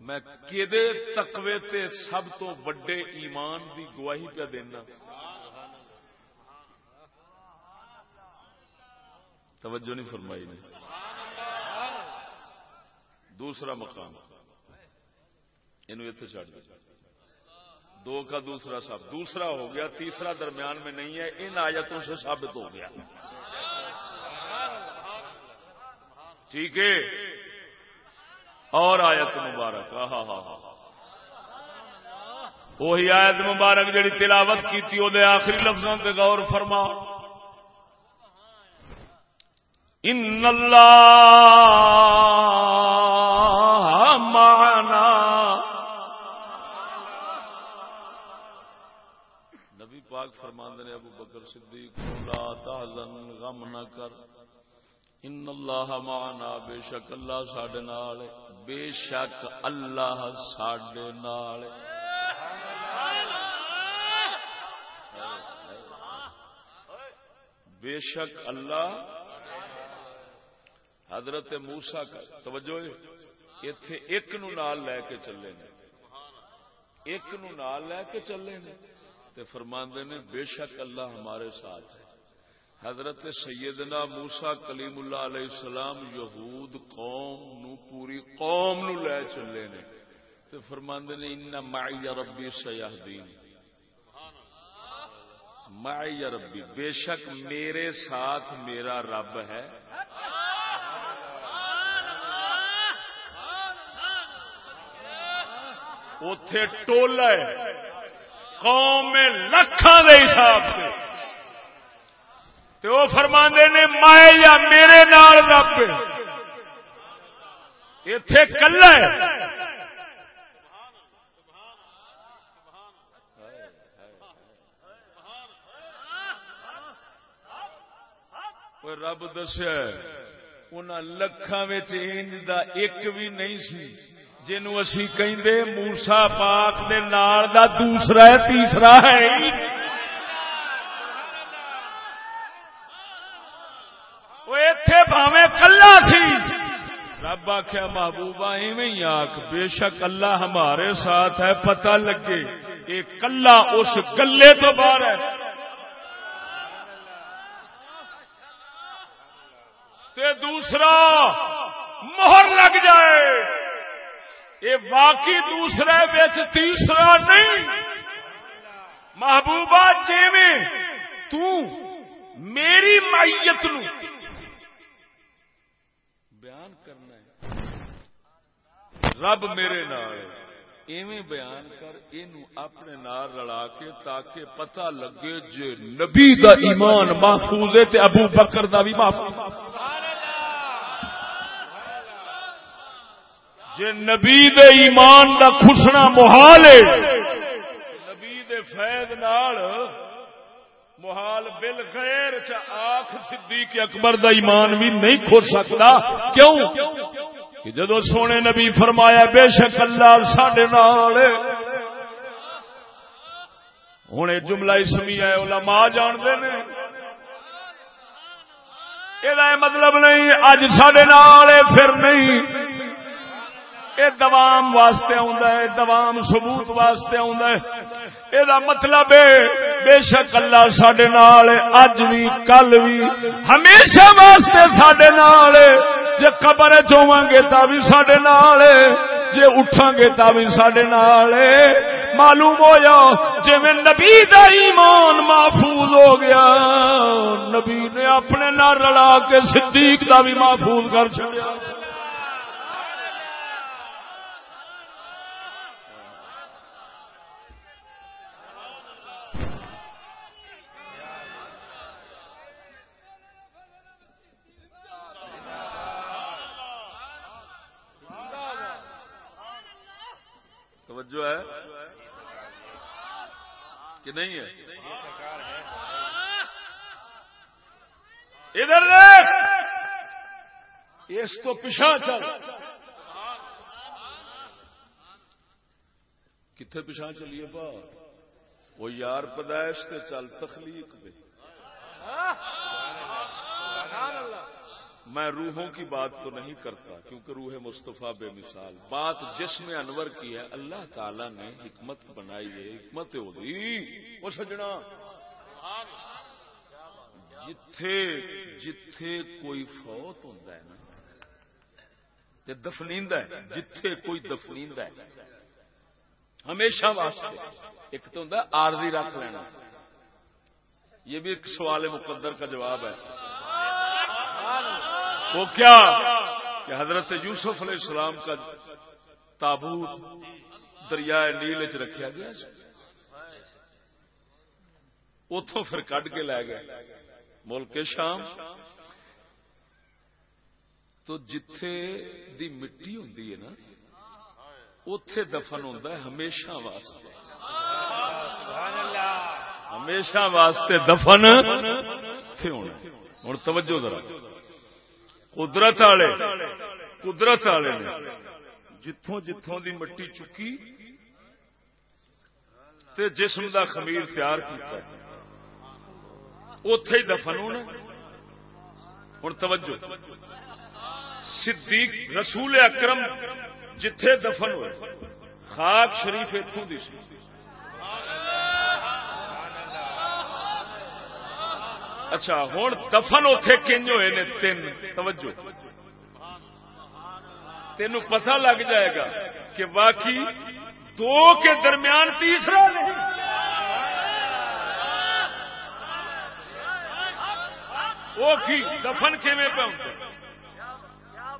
میں کدے تقوی تے سب تو وڈے ایمان دی گواہی پہ دینا۔ توجہ نہیں فرمائی نہیں دوسرا مقام۔ یہ چڑھ دیا دو کا دوسرا سب، دوسرا ہو گیا، تیسرا درمیان میں نہیں ہے، ان آیتوں سے ثابت ہو گیا۔ ٹھیک ہے؟ اور آیت مبارک ہاں ہاں ہاں وہی آیت مبارک جڑی تلاوت کی تھی، وہ آخری لفظوں کے غور فرما۔ ان اللہ بکر صدیق لا تحزن، غم نہ کر۔ ان اللہ معنا، بے شک اللہ ساڈے نال بے شک اللہ ساڈے نال بے شک اللہ۔ حضرت موسا کا، توجہ اتے ایک نو نال لے کے چلے نے۔ ایک نو نال لے کے چلے نے۔ تے فرماندے نے، بے شک اللہ ہمارے ساتھ ہے۔ حضرت سیدنا موسا کلیم اللہ علیہ السلام یہود قوم نو پوری قوم نو لے چلے نے۔ تے فرماندے نے ان معی ربی سیاحدین معی ربی، بے شک میرے ساتھ میرا رب ہے۔ اتے ٹولہ قوم میں دے حساب سے۔ تو وہ فرما نے، مائے یا میرے نال رب اتے کلا رب دسیا ان لکھان ایک بھی نہیں سی جنو اسی کہیں موسا پاک دے نال دا دوسرا ہے تیسرا ہے کلا سی رب آخیا محبوبہ ایویں آخ بے شک اللہ ہمارے ساتھ ہے پتہ لگے یہ کلا اس گلے تو باہر ہے تے دوسرا مہر لگ جائے یہ باقی دوسرے بچ تیسرا نہیں۔ محبوبہ تو میری مائیت نو بیان کرنا ہے۔ رب میرے نال ایویں بیان کر یہ اپنے نار رلا کے تاکہ پتہ لگے جے نبی دا ایمان محفوظ ہے تے ابو بکر دا بھی محفوظ جے نبی دے ایمان دا خسنا محال ہے، نبی دے فیض نال محال بل خیر آخ صدیق اکبر دا ایمان بھی نہیں کھو سکتا۔ کیوں؟ کہ جدو سونے نبی فرمایا، بے شک اللہ ساڈے نال ہوں یہ جملہ اسمی ہے علماء جانتے ہیں یہ مطلب نہیں اج سڈے نال پھر نہیں۔ یہ دوام واسطے ہے، دوام سبوت واسطے یہ مطلب بے شک اللہ سڈے نال اج بھی کل بھی ہمیشہ واسطے سڈے نال جی قبر چواں گے تا بھی سڈے نال جی اٹھا گے تا بھی سڈے نال معلوم ہو جا جی میں نبی دا ایمان محفوظ ہو گیا، نبی نے اپنے نال رلا کے صدیق دا بھی محفوظ کر چڑیا توجہ ہے کہ نہیں ہے؟ ادھر اس تو پچھا چل۔ کتنے پچھا چلیے با وہ یار پیدائش تے چل تخلیق دے میں روحوں کی بات تو نہیں کرتا، کیونکہ روح مصطفیٰ بے مثال۔ بات جس میں انور کی ہے، اللہ تعالی نے حکمت بنائی ہے، حکمت وہ سجنا۔ جتھے جتھے کوئی فوت ہوتا ہے نا دفنیند ہے، جتھے کوئی دفنیند ہے، ہمیشہ واسطے ایک تو ہوں آرزی رکھ لینا۔ یہ بھی ایک سوال مقدر کا جواب ہے۔ وہ کیا کہ حضرت یوسف علیہ السلام کا تابوت دریائے نیل چ رکھا گیا جی؟ اتوں پھر کڈ کے لے گئے ملک شام۔ تو جتھے دی مٹی ہوں نا اتے دفن ہوتا ہے ہمیشہ واسطے۔ ہمیشہ واسطے دفن ہوں توجہ ذرا۔ قدرت والے قدرت والے جتوں جتوں دی مٹی چکی تے جسم دا خمیر تیار کیتا اتے ہی دفن ہونا ہوں توجہ۔ صدیق رسول اکرم جتھے دفن ہوئے، خاک شریف اتوں دی سی۔ اچھا ہوں دفن اتے کنج ہوئے نے تین، توجہ۔ تین پتہ لگ جائے گا کہ باقی دو کے درمیان تیسرا نہیں۔ وہ کی، دفن کیویں پہ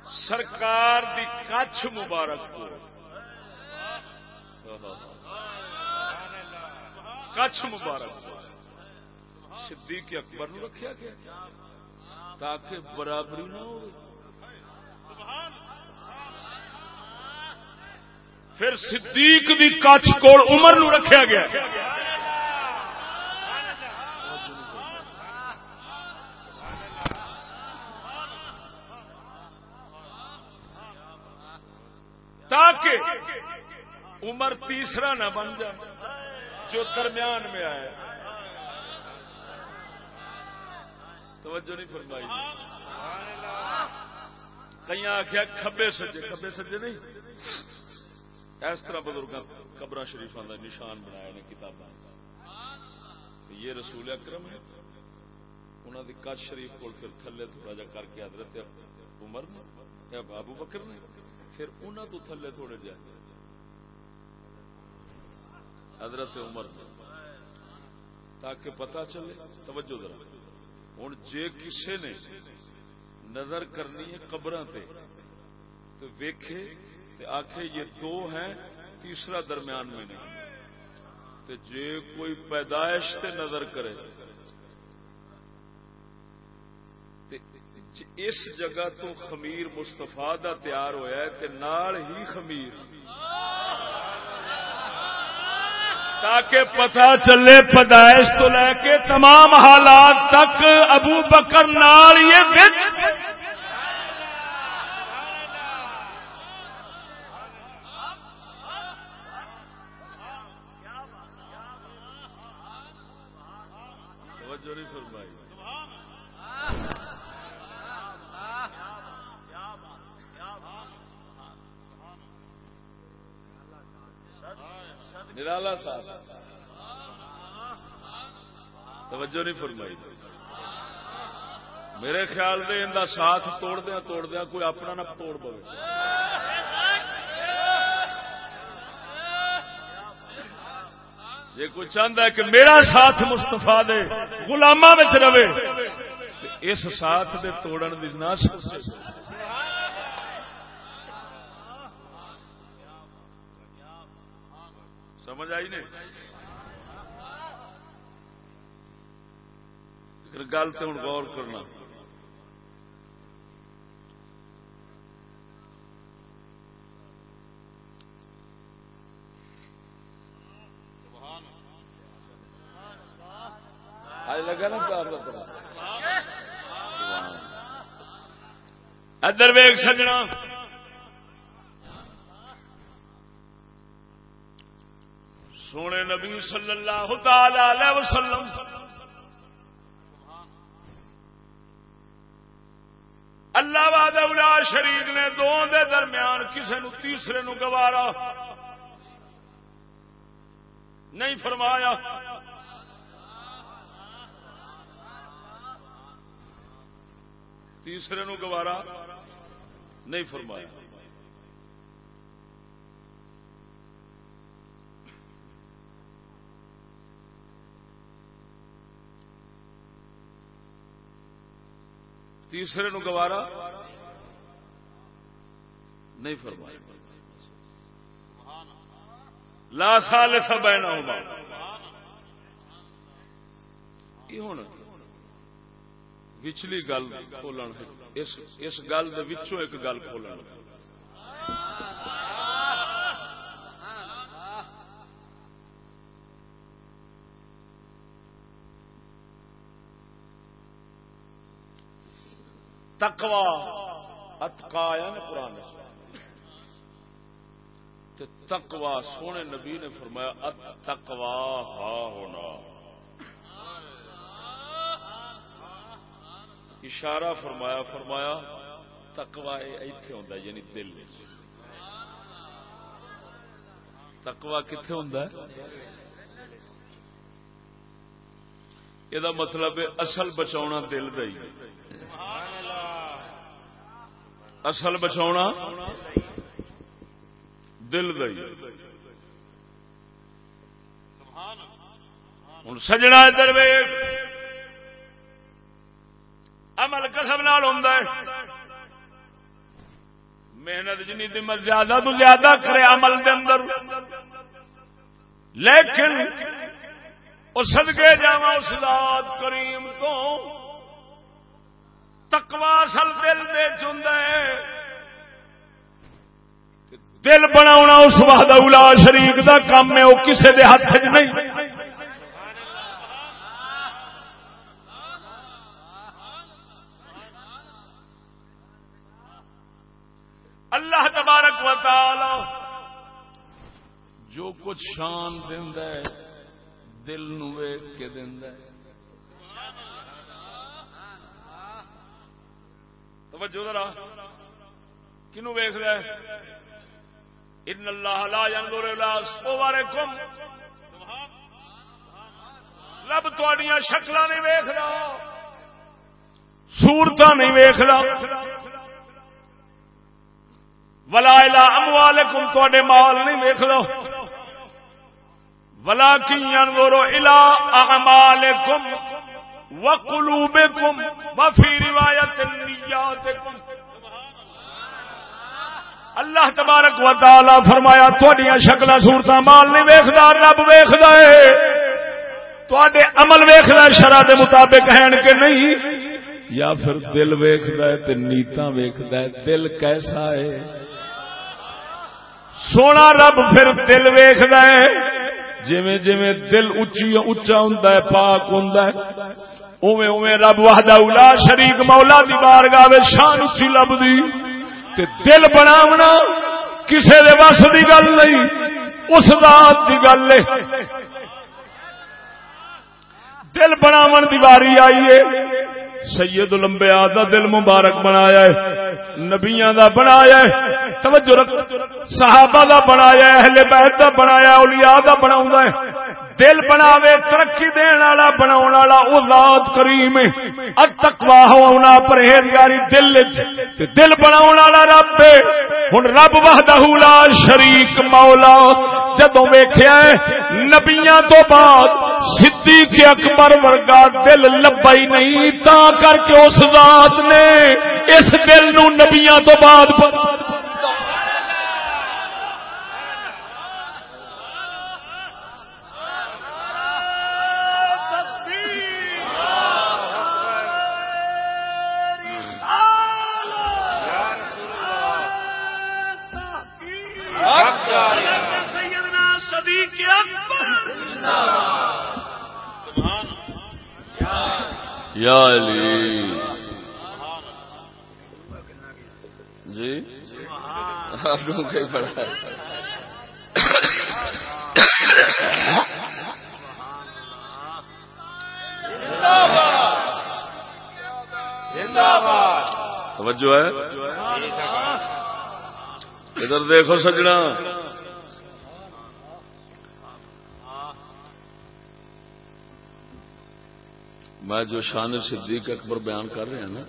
سرکار دی کچھ مبارک کو۔ کچھ مبارک کو۔ صدیق اکبر نو رکھا گیا؟ تاکہ برابری نہ ہو پھر صدیق دی کچھ کو عمر نو رکھا گیا۔ تاکہ عمر تیسرا نہ بن جائے، جو درمیان میں آئے توجہ نہیں فرمائی کئی آخیا کبے سجے کبے سجے نہیں۔ اس طرح بزرگ قبر شریفوں کا نشان بنایا نے کتابیں یہ رسول اکرم ہے انہوں نے کچھ شریف کو پھر تھلے تھوڑا جا کر کے حضرت عمر نے ابو بکر نے، پھر انہوں تو تھلے تھوڑے جائے حضرت عمر نے۔ تاکہ پتا چلے، توجہ ذرا۔ ہوں جے کسے نے نظر کرنی ہے قبر تو ویکھے آخے یہ دو ہیں، تیسرا درمیان میں نہیں۔ تو جے کوئی پیدائش تے نظر کرے اس جگہ تو خمیر مستفا دا تیار ہوا ہے، تے نال ہی خمیر۔ تاکہ پتا چلے پیدائش تو لے کے تمام حالات تک ابو بکر نال یہ توجہ نہیں فرمائی میرے خیال سے ان ساتھ توڑ دیا توڑ دیا کوئی اپنا نہ توڑ پو جی کوئی چاہتا ہے کہ میرا ساتھ مستفا دے گلاما رہے اس ساتھ دے توڑن کی نہ سمجھ آئی نہیں؟ گل تو ہوں غور کرنا۔ لگا نا ادھر ویگ سجنا۔ سونے نبی صلی اللہ تعالی علیہ وسلم۔ اللہ باد شریف نے دو دے درمیان کسی نو تیسرے نو گوارا نہیں فرمایا۔ تیسرے نو گوارا نہیں فرمایا۔ تیسرے نو گوارا نہیں فرمایا۔ لا سال سب یہ ہوں وچلی گل کھولن اس گل ایک گل کھولن تکوا اتکایا نا قرآن تکوا سونے نبی نے فرمایا تکوا ہا ہونا۔ اشارہ فرمایا فرمایا تکوا ایتھے ہوندا یعنی دل تکوا کتنے ہوں یہ مطلب ہے، اصل بچاؤنا دل دئی اصل بچاؤنا دل دئی۔ ہوں سجنا ادھر عمل کسب نال ہوں محنت جنی دمت زیادہ تو زیادہ کرے عمل دے اندر۔ لیکن، اس سدگے جا اس ذات کریم تو تکوا سل دل دے چند دل بنا اس وحدہ اولا شریف دا کام ہے، وہ کسے دے ہاتھ چ نہیں۔ اللہ تبارک و تعالی جو کچھ شان دل نو ویگ کے ہے۔ توجہ ذرا۔ کنو ویخ رہا ہے؟ ان اللہ لا ينظر الى صوركم رب تواڈیاں شکلاں نہیں ویکھ رہا۔ صورتاں نہیں ویکھ رہا۔ ولا الا اموالکم تواڈے مال نہیں ویکھ لو ولا کی ينظر الى اعمالکم وقلوبکم وفي روایت نیاتکم اللہ تبارک و تعالی فرمایا، تھوڑیاں شکل صورت مال نہیں ویکھدا، رب ویکھدا ہے۔ تواڈے عمل ویکھدا شرع دے مطابق ہیں کہ نہیں؟ یا پھر دل ویکھدا ہے تے نیتاں ویکھدا ہے، دل کیسا ہے؟ سونا رب پھر دل ویخ جی جی دل اچھی اچا ہوں پاک ہوں اوے اوے رب وحدہ اولا شریک مولا دی بارگاہ شان اچھی لبدی تے دل بناونا کسے دے وس دی گل نہیں، اس ذات دی گل ہے۔ دل بناون دی باری آئی ہے۔ سید لمبیا دا دل مبارک بنایا ہے، نبیاں دا بنایا ہے۔ توجہ رکھ صحابہ دا بنایا ہے، اہل بیت دا بنایا اولیاء دا بناوندا ہے۔ دل بناوے، ترقی دین والا، بناون والا او ذات کریم ہے۔ التقوا ہونا پرہیزگاری دل تے دل بناون والا رب ہے۔ ہن رب وحدہ لا شریک مولا۔ جدوں ویکھیا ہے، نبیاں تو بعد صدیق اکبر ورگا دل لبا ہی نہیں، تا کر کے اس ذات نے اس دل نو نبیاں تو بعد یا علی! جی؟ آپ لوگوں کہیں پڑھا توجہ ہے؟ ادھر دیکھو سجنا۔ میں جو شان صدیق اکبر بیان کر رہا نا،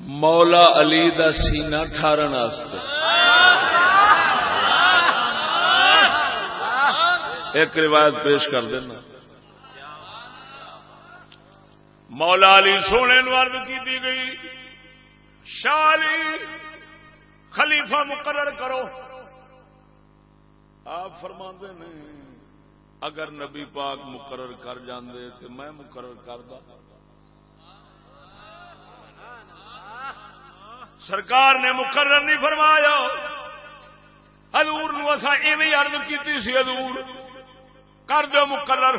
مولا علی دا سینہ ٹھارن ایک روایت پیش کر دینا۔ مولا علی سونے نرد کی دی گئی۔ شالی خلیفہ مقرر کرو۔ آپ فرما نے اگر نبی پاک مقرر کر جاندے تو میں مقرر کر دا سرکار نے مقرر نہیں فرمایا۔ ہزور نسا ایویں ارد کی سی ہزور کر دو مقرر۔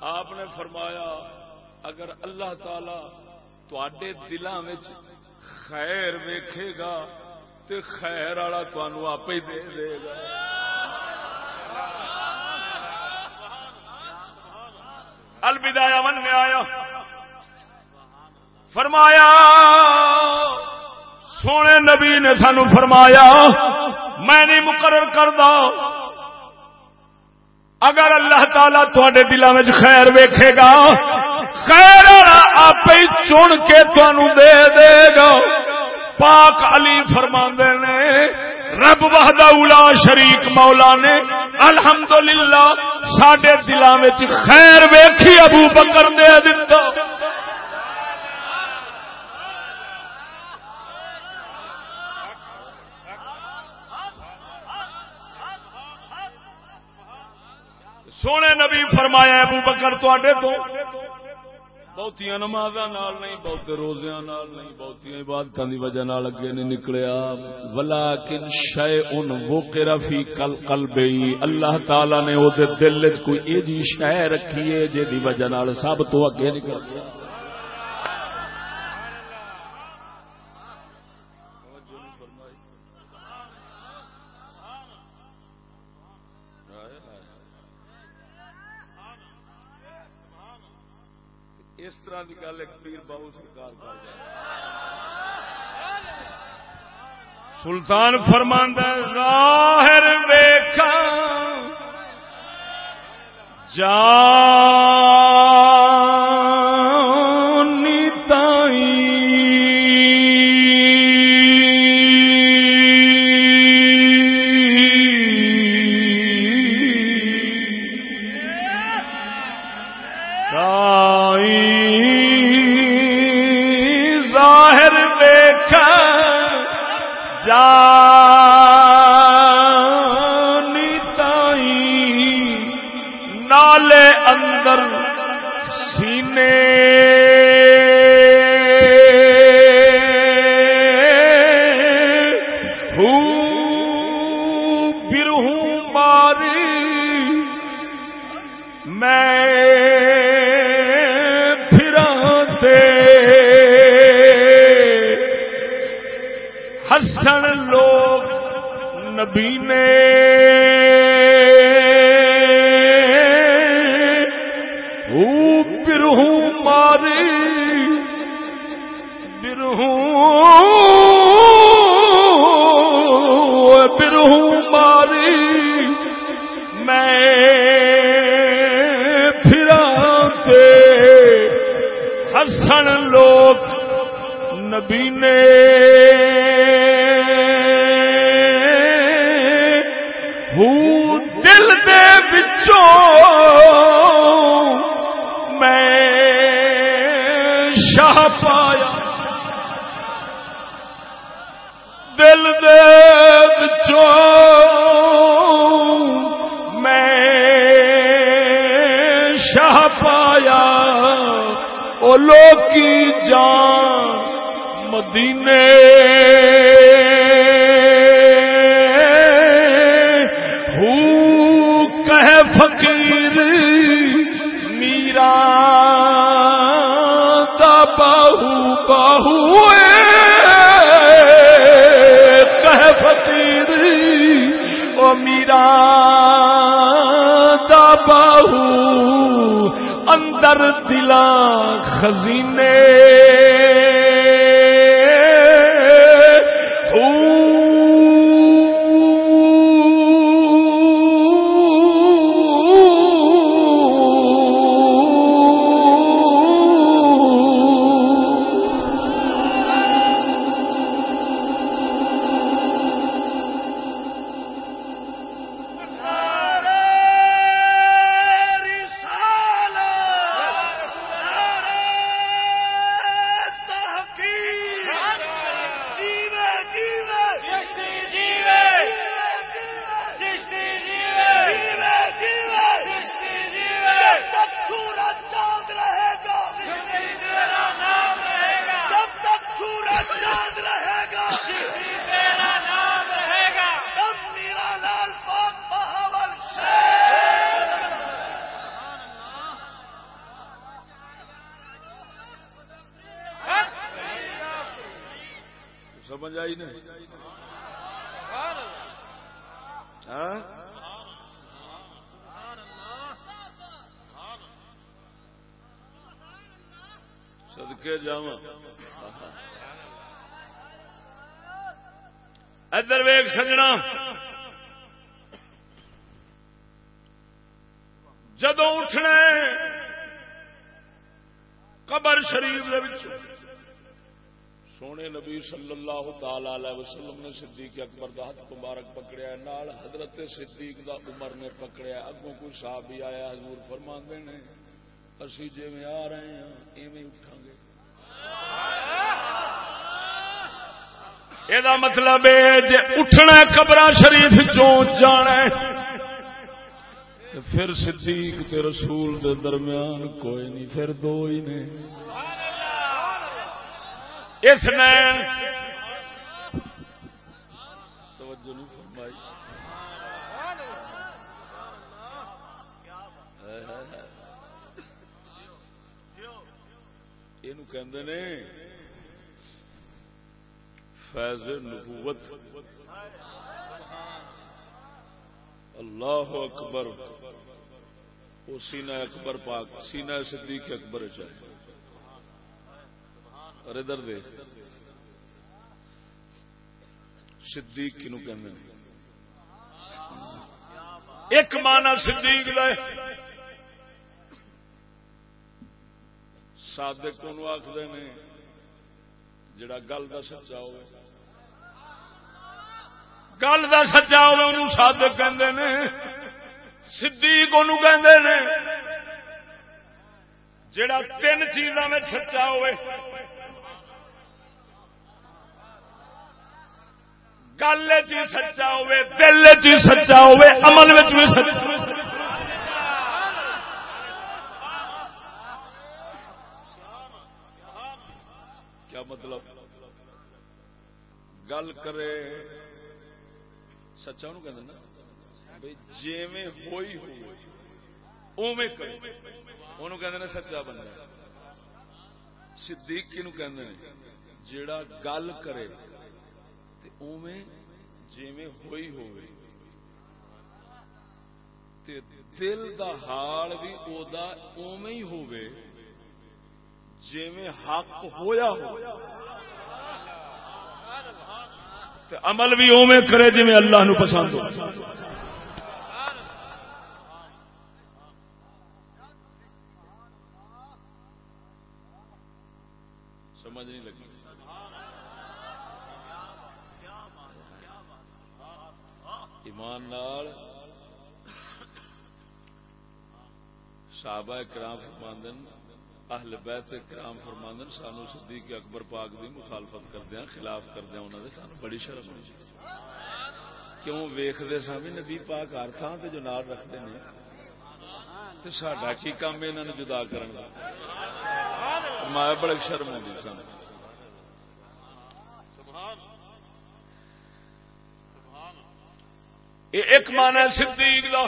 آپ نے فرمایا، اگر اللہ تعالی تے دلان خیر ویکھے گا تو خیر والا تنوع آپ ہی دے دے گا۔ الوداع من میں آیا۔ فرمایا، سونے نبی نے سانو فرمایا، میں نہیں مقرر کردا۔ اگر اللہ تعالی تھوڑے دلوں میں خیر ویکھے گا، خیر آپ ہی چن کے تنوع دے دے گا۔ پاک علی فرما نے رب وحدہ اولا شریک مولا نے الحمدللہ ساڈے دلوں میں خیر ویکھی ابو بکر دے دتا۔ سونے نبی فرمایا ابو بکر تے تو بہت نماز نہیں بہت روزیا نہیں بہت عبادت کی وجہ اگے نہیں نکلیا۔ ولا کن شے ان وہ رفی کل کل اللہ تعالی نے وہ دل چ کوئی ایجی شہ رکھی ہے جی وجہ سب تو اگے نکل گیا۔ طرح کی گل ایک پیر بہو سرکار کر سلطان فرماند ظاہر ویکھا جانی ہسن لوگ نبی نے۔ برہوں ماری، برہوں برہوں ماری۔ میں پھر سے ہسن لوگ نبی نے۔ جو میں شاہ پایا۔ دل دے میں شاہ پایا۔ او لوکی جان مدینے باہو بہو کہ فقیر او میرا دا باہو اندر دلا خزینے ادھر ویگ سجنا جدو اٹھنا قبر شریف سونے نبی صلی اللہ تعالی وسلم نے صدیق اکبر کا ہاتھ مبارک پکڑیا نال حضرت صدیق دا عمر نے پکڑیا اگوں کوئی صاحب بھی آیا، حضور فرما نے اسی جی میں آ رہے ہیں ایویں اٹھا گے۔ یہ مطلب جی اٹھنا قبر شریف چوں جانا پھر صدیق تے رسول دے درمیان کوئی نہیں پھر دو ہی نے۔ اس نے توجہ نہیں فرمائی یہ فیض نبوت اللہ اکبر وہ سینہ اکبر پاک سینہ صدیق اکبر چاہے اور ادھر دے صدیق کنو کہنے ایک مانا صدیق لے صادق کو آخر نے، جڑا گل کا سچا ہو گل کا سچا ہو سادک کہ صدیق کہ جڑا تین چیزوں میں سچا ہوئے۔ گل چی سچا ہوئے، دل چی سچا ہوئے، عمل بھی سچا کیا مطلب؟ گل کرے۔ سچا کہ بھائی جی ہوئی ہوئی کرے کہ سچا بندہ صدیق کی جیڑا گل کرے اوے جی ہوئی ہوئی دل دا حال بھی اوے ہی ہوئے جی حق ہویا ہو۔ عمل بھی اوے کرے جی اللہ نو پسند ہو۔ سمجھ نہیں لگی۔ ایمان نال صحابہ کرام فرماندن اہل بیت کرام فرماندن سانو صدیق اکبر پاک دی مخالفت کردیا خلاف کردیا انہوں نے سانو بڑی شرم ہونی جی۔ کیوں ویختے سا بھی نبی پاک ہر تھان سے جو نال رکھتے ہیں تو ساڈا کی کام انہوں نے جدا کرنا مایا بڑے شرم ہوتی جی سن ایک مان ہے صدیق دا،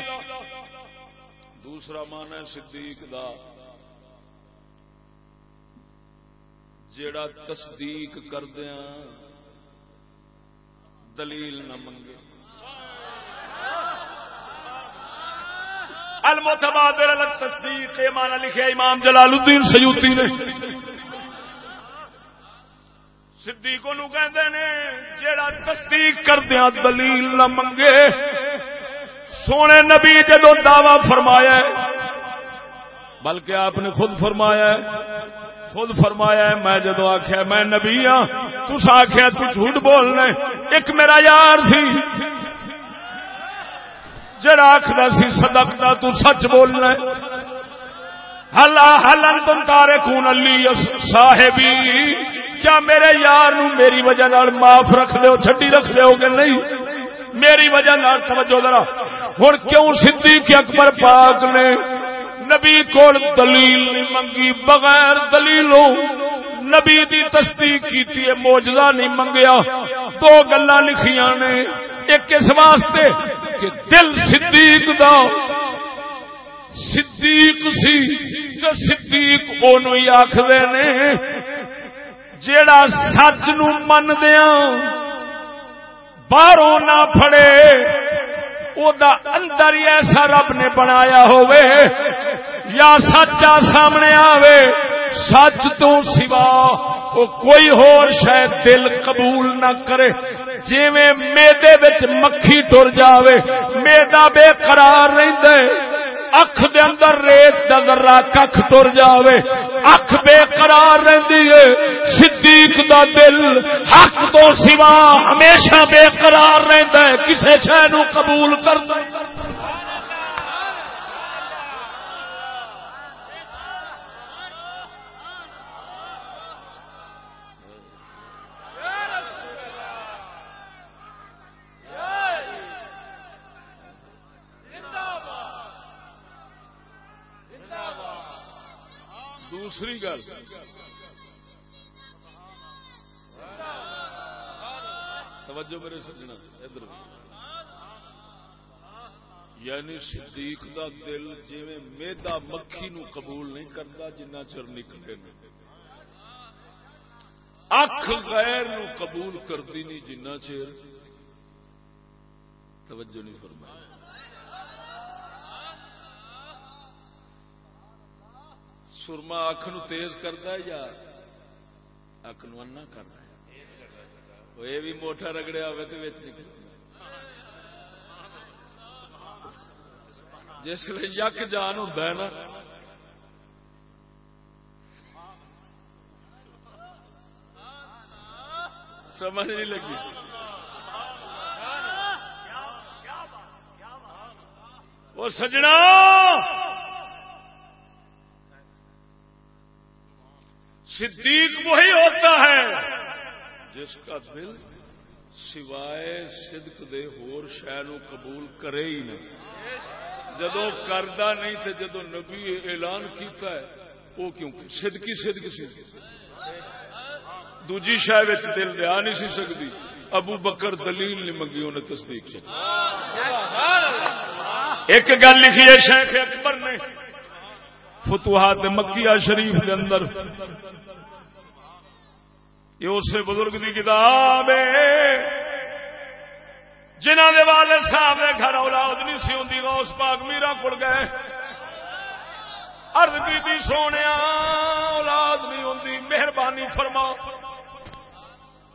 دوسرا مان ہے صدیق دا۔ جیڑا تصدیق کردیا دلیل نہ منگے۔ المتبادر تصدیق مانا لکھے امام جلال الدین سیوتی نے۔ صدیق نو کہندے نے، جیڑا تصدیق کردیا دلیل نہ منگے۔ سونے نبی جدو دعوی فرمایا ہے، بلکہ آپ نے خود فرمایا ہے خود فرمایا ہے، میں جدو آخیا میں نبی ہاں تس آخیا تو جھوٹ بولنا ایک میرا یار تھی۔ جڑا آخر سی سدکتا تو سچ بولنا ہلا ہلن تم تارے خون علی صاحبی۔ کیا میرے یار نو میری وجہ معاف رکھ دو چھٹی رکھ دو کہ نہیں۔ میری وجہ توجہ ذرا۔ ہوں کیوں صدیق اکبر پاک نے نبی کو دلیل نہیں منگی، بغیر دلیلوں نبی دی تصدیق کی موجزہ نہیں منگیا۔ دو گلا لکھیا نے ایک اس واسطے کہ دل صدیق دا، صدیق سی تو صدیق اونوں ہی آکھدے نے، جیڑا سچ نو من دیا باہروں نہ پھڑے۔ او دا اندر ہی ایسا رب نے بنایا ہوئے یا سچا سامنے آوے سچ تو سوا او کوئی ہور شاید دل قبول نہ کرے جی میدے مکھی ٹر جاوے میدا بے قرار رہتا ہے اکھ دے اندر ریت دا ذرہ ککھ ٹر جاوے، اکھ بے قرار رہندی ہے، صدیق دا دل حق تو سوا ہمیشہ بے قرار رہندا ہے، کسے شے نو قبول کردا دوسری گل۔ توجہ میرے سجنا، ادھر۔ یعنی صدیق دا دل جی میدا مکھی نو قبول نہیں کرتا، جنہ چر نکلے اکھ غیر نو قبول کرتی نہیں، جنہ چر توجہ نہیں فرمایا سرما اکھ نو تیز کرتا ہے یا اک نو انا کرتا ہے؟ یہ بھی موٹا رگڑیا ہوئے تو نکل جس یک جان ہوتا ہے نا سمجھ نہیں لگی۔ وہ سجنا! صدیق وہی ہوتا ہے جس کا دل سوائے صدق دے ہور شہ قبول کرے ہی نہیں۔ جدو کردہ نہیں تو جدو نبی اعلان کیتا ہے وہ کیوں صدقی صدق سی۔ دوجی شہ دل دیا نہیں سی سکتی ابو بکر دلیل نہیں منگی انہیں تصدیق ایک گل لکھی ہے شیخ اکبر نے فتوحات مکیہ شریف کے اندر۔ یہ اس بزرگ کی کتاب جنہ دے والد صاحب نے گھر اولاد نہیں سی ہوں غوث پاک میرا کڑ گئے۔ ارد کی سونے اولاد نہیں ہوں مہربانی فرما۔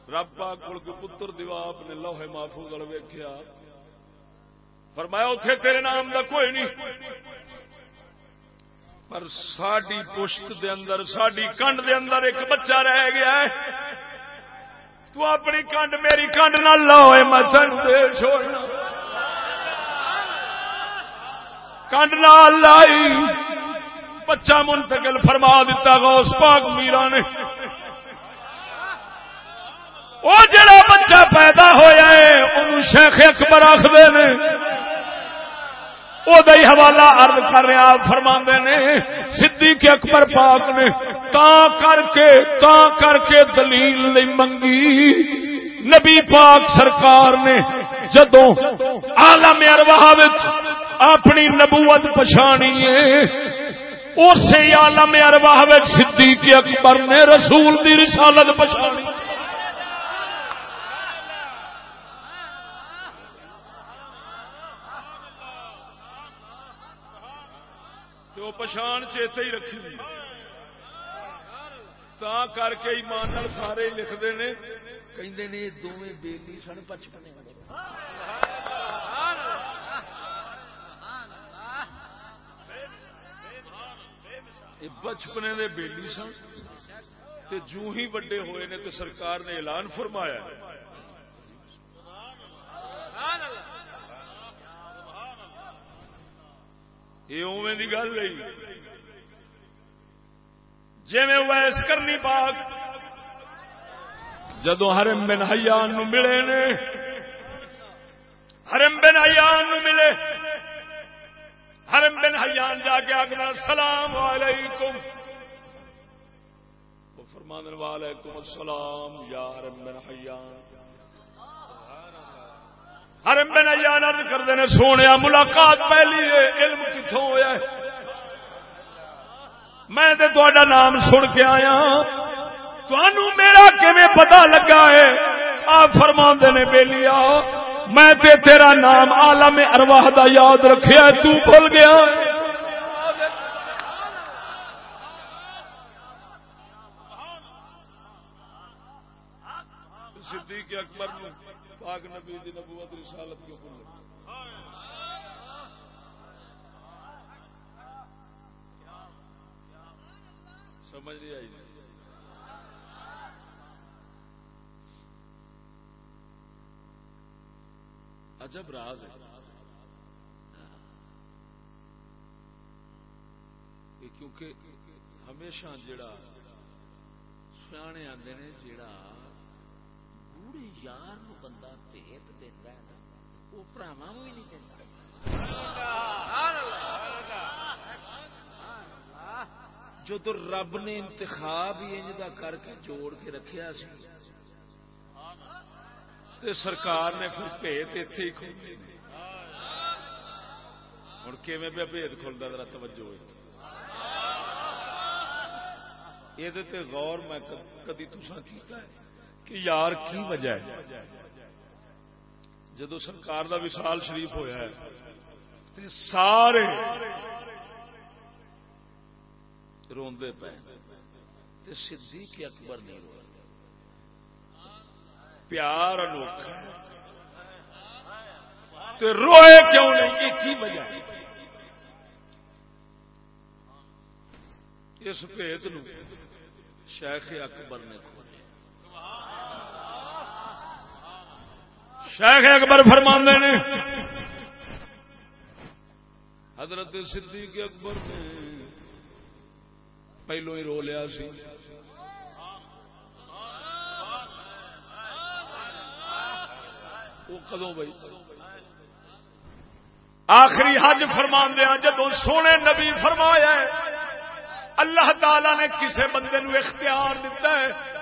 رب پاک کڑ کے پتر دیوا اپنے لوہے محفوظ ویخیا فرمایا اتے تیرے نام کا کوئی نہیں۔ پر ساڈی پشت دے اندر، ساڈی کنڈ دے اندر ایک بچہ رہ گیا ہے۔ تو اپنی کنڈ میری کنڈ نہ لاؤ میں دے چھوڑنا۔ کنڈ نہ لائی۔ بچہ منتقل فرما دیتا گا اس پاک میرا نے۔ وہ جڑا بچہ پیدا ہویا ہے انہوں شیخ اکبر آخر نے۔ وہ حوالہ ارد کر رہا فرما نے سدھی کے اکبر پاک نے تا کر کے تا کر کے دلیل نہیں منگی نبی پاک سرکار نے جدو آلم ارواہ اپنی نبوت پچھانی ہے اسی عالم ارواہ صدیق اکبر نے رسول دی رسالت پچھانی تو پچھان چیتے ہی رکھی تا کر کے ایمان سارے لکھتے ہیں کہ دونوں بیلی سن پچپنے بچپنے دے بیلی سن۔ تے جو ہی بڑے ہوئے نے تے سرکار نے اعلان فرمایا ہے۔ یہ اوے دی گل نہیں جی میں ویس کرنی پاک جدو ہرم بن حیان نو ملے نے ہرم بن حیان نو ملے، حرم بن حیان جا کے آگنا سلام علیکم۔ فرمان والیکم السلام، یا حرم بن حیان۔ حرم بن حیان عرض کر دینے سونے، ملاقات پہلی ہے، علم کتوں ہویا ہے؟ میں تے تو نام سن کے آیا ہاں۔ تو میرا کیویں پتا لگا ہے؟ آپ فرما نے بیلیا میں تے تیرا نام عالم ارواح دا یاد رکھیا تو بھول گیا۔ صدیق اکبر نے پاک نبی دی نبوت رسالت کیوں بھول سمجھ نہیں آئی۔ عجب راز ہے۔ کیونکہ ہمیشہ جڑا سیانے آتے نے جڑا گوڑے یار نو بندہ بھیت دینا ہے نا وہ پراوا بھی نہیں دیتا جو تو رب نے انتخاب ہی انج دا کر کے جوڑ کے رکھیا سی تے سرکار نے پھر بھیت اتے ہی کھولے ہوں کھے پہ بھید کھلتا ذرا توجہ یہ غور میں کدی تسا کیتا ہے کہ یار کی وجہ ہے؟ جدو سرکار دا وصال شریف ہویا ہے، تے سارے روندے پے تے صدیق اکبر نہیں رویا پیار انوکھا۔ تو روئے کیوں نہیں؟ یہ کی وجہ اس بھید نو شیخ اکبر نے کھولے شیخ اکبر فرماندے نے۔ حضرت صدیق اکبر نے پہلو ہی رو لیا سی۔ وہ کدو بھائی؟ آخری حج فرما دیا جدو سونے نبی فرمایا ہے اللہ تعالی نے کسے بندے نو اختیار دیتا ہے۔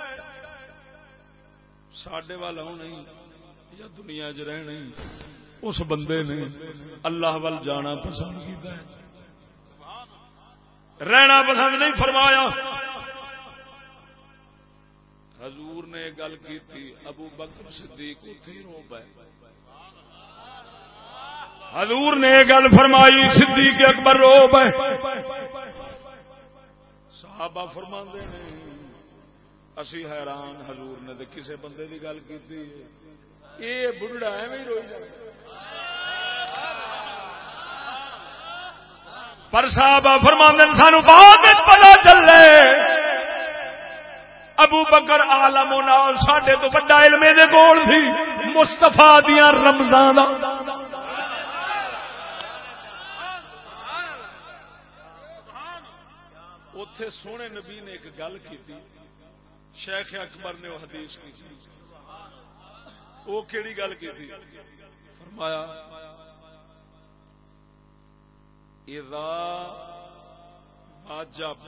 سڈے والا نہیں۔ یا دنیا چ رہنے اس بندے نے اللہ وال جانا پسند کیا رہنا پسند نہیں فرمایا۔ حضور نے گل کی تھی ابو بکر صدیق اتھی رو پے۔ حضور نے گل فرمائی، صدیق اکبر رو پے۔ صحابہ فرما نے، اسی حیران حضور نے کسے بندے کی گل کی یہ بڑھڑا ایویں روئی جائے پر صحابہ فرما سانو بہت پتا چل رہے ابو بکر آلم سڈے تو بڑا علم کول سی مستفا دیا رمضان اتے سونے نبی نے ایک گل کی شیخ اکبر نے وہ حدیث کی۔ وہ کہڑی گل کی فرمایا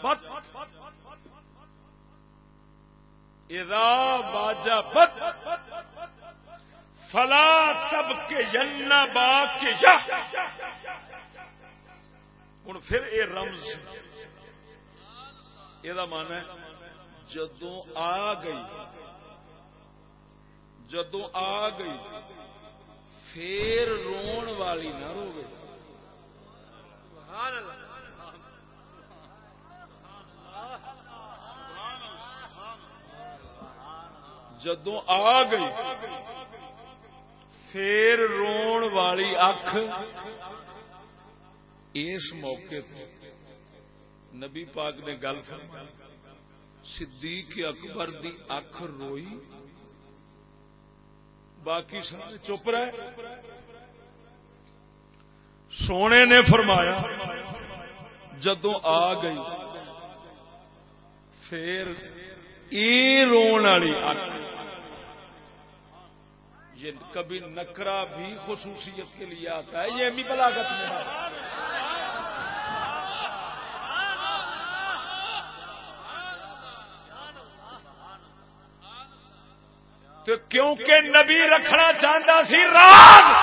بت اذا واجبت فلا تب کے جن با کے ہوں پھر اے رمز یہ من ہے جدو آ گئی جدو آ گئی پھر رون والی نہ روے جدو آ گئی پھر رون والی اکھ۔ اس موقع نبی پاک نے گل صدیق اکبر دی اکھ روئی باقی سارے چپ رہے۔ سونے نے فرمایا جدو آ گئی، پھر والی یہ کبھی نکرا بھی خصوصیت کے لیے آتا ہے، یہ بھی بلاگت میں تو کیونکہ نبی رکھنا چاہتا سی راز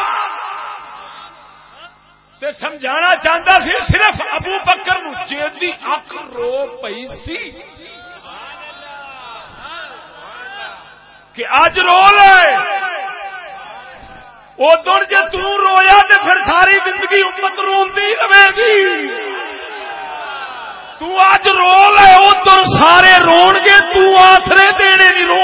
تے سمجھانا چاہتا سی صرف ابو بکر جی اک رو پی سی۔ کہ اج رو لے۔ ادھر جی ترویا تو پھر ساری زندگی امت روی رہے گی۔ تج رو لے ادھر سارے رو گے تسرے دینے نہیں رو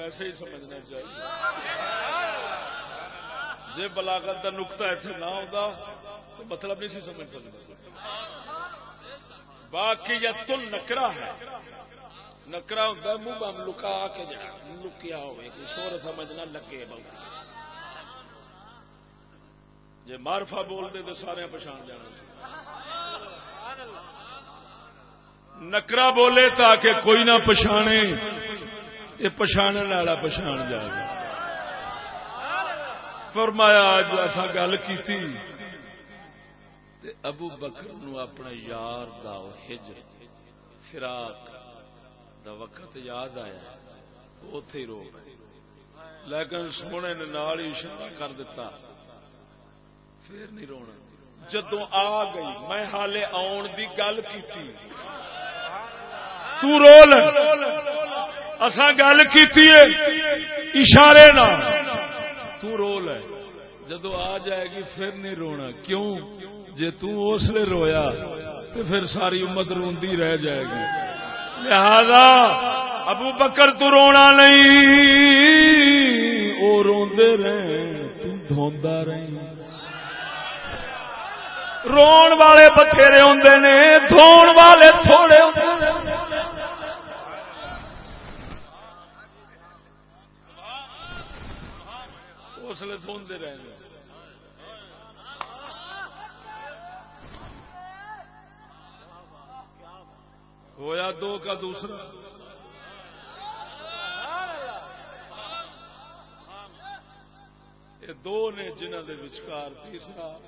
ایسے ہی سمجھنا چاہیے۔ جی بلاغت کا نقطہ ایسے نہ ہوگا تو مطلب نہیں سی سمجھ سکتا باقی یا تل نکرا ہے۔ نکرا ہوتا منہ بم لکا کے جا، لکیا ہوئے، کوئی شور سمجھنا لگے بہت جی مارفا بولتے تو سارے پچھان جانا نکرا بولے تاکہ کوئی نہ پچھانے یہ پچھاڑ والا پچھاڑ جائے گا۔ فرمایا اج ایسا گل کی ابو بکر نو اپنے یار دا ہج فراق دا وقت یاد آیا۔ اتے ہی رو لیکن سونے نے نال ہی اشارہ کر دیتا پھر نہیں رونا۔ جدو آ گئی، میں حالے آن دی گل کی تو رول اصا گل کی اشارے نہ تو ہے۔ جدو آ جائے گی پھر نہیں رونا۔ کیوں؟ جی تسلے رویا تو پھر ساری امت روندی رہ جائے گی۔ لہذا ابو بکر تو رونا نہیں۔ وہ روندے رہے تھوندا رہی رون والے بتھیرے ہوں نے دھون والے تھوڑے ہوں مسلے سنتے رہے ہویا دو کا دوسرا۔ یہ دو نے جنہ دے وچکار تیسرا۔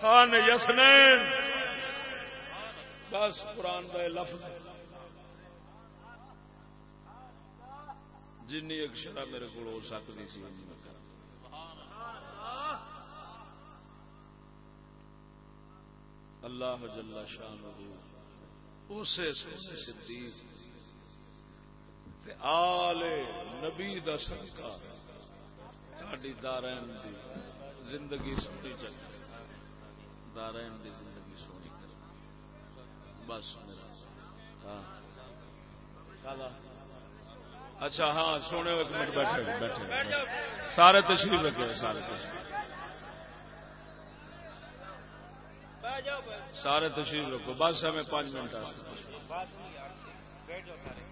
خان یسنین۔ بس قرآن کا لفظ جن ایک شرح میرے کو ہو سکتی سی۔ اللہ جل شان اسے سونے صدیق آل نبی دا صدقہ ساڈی دارین دی زندگی سونی چل دارین دی زندگی سونی کر بس میرا۔ ہاں۔ اچھا ہاں سونے ایک منٹ بیٹھے بیٹھے۔ سارے تشریف رکھے، سارے تشریف۔ سارے تشریف رکھو بس ہمیں پانچ منٹ آ بیٹھ جاؤ سارے۔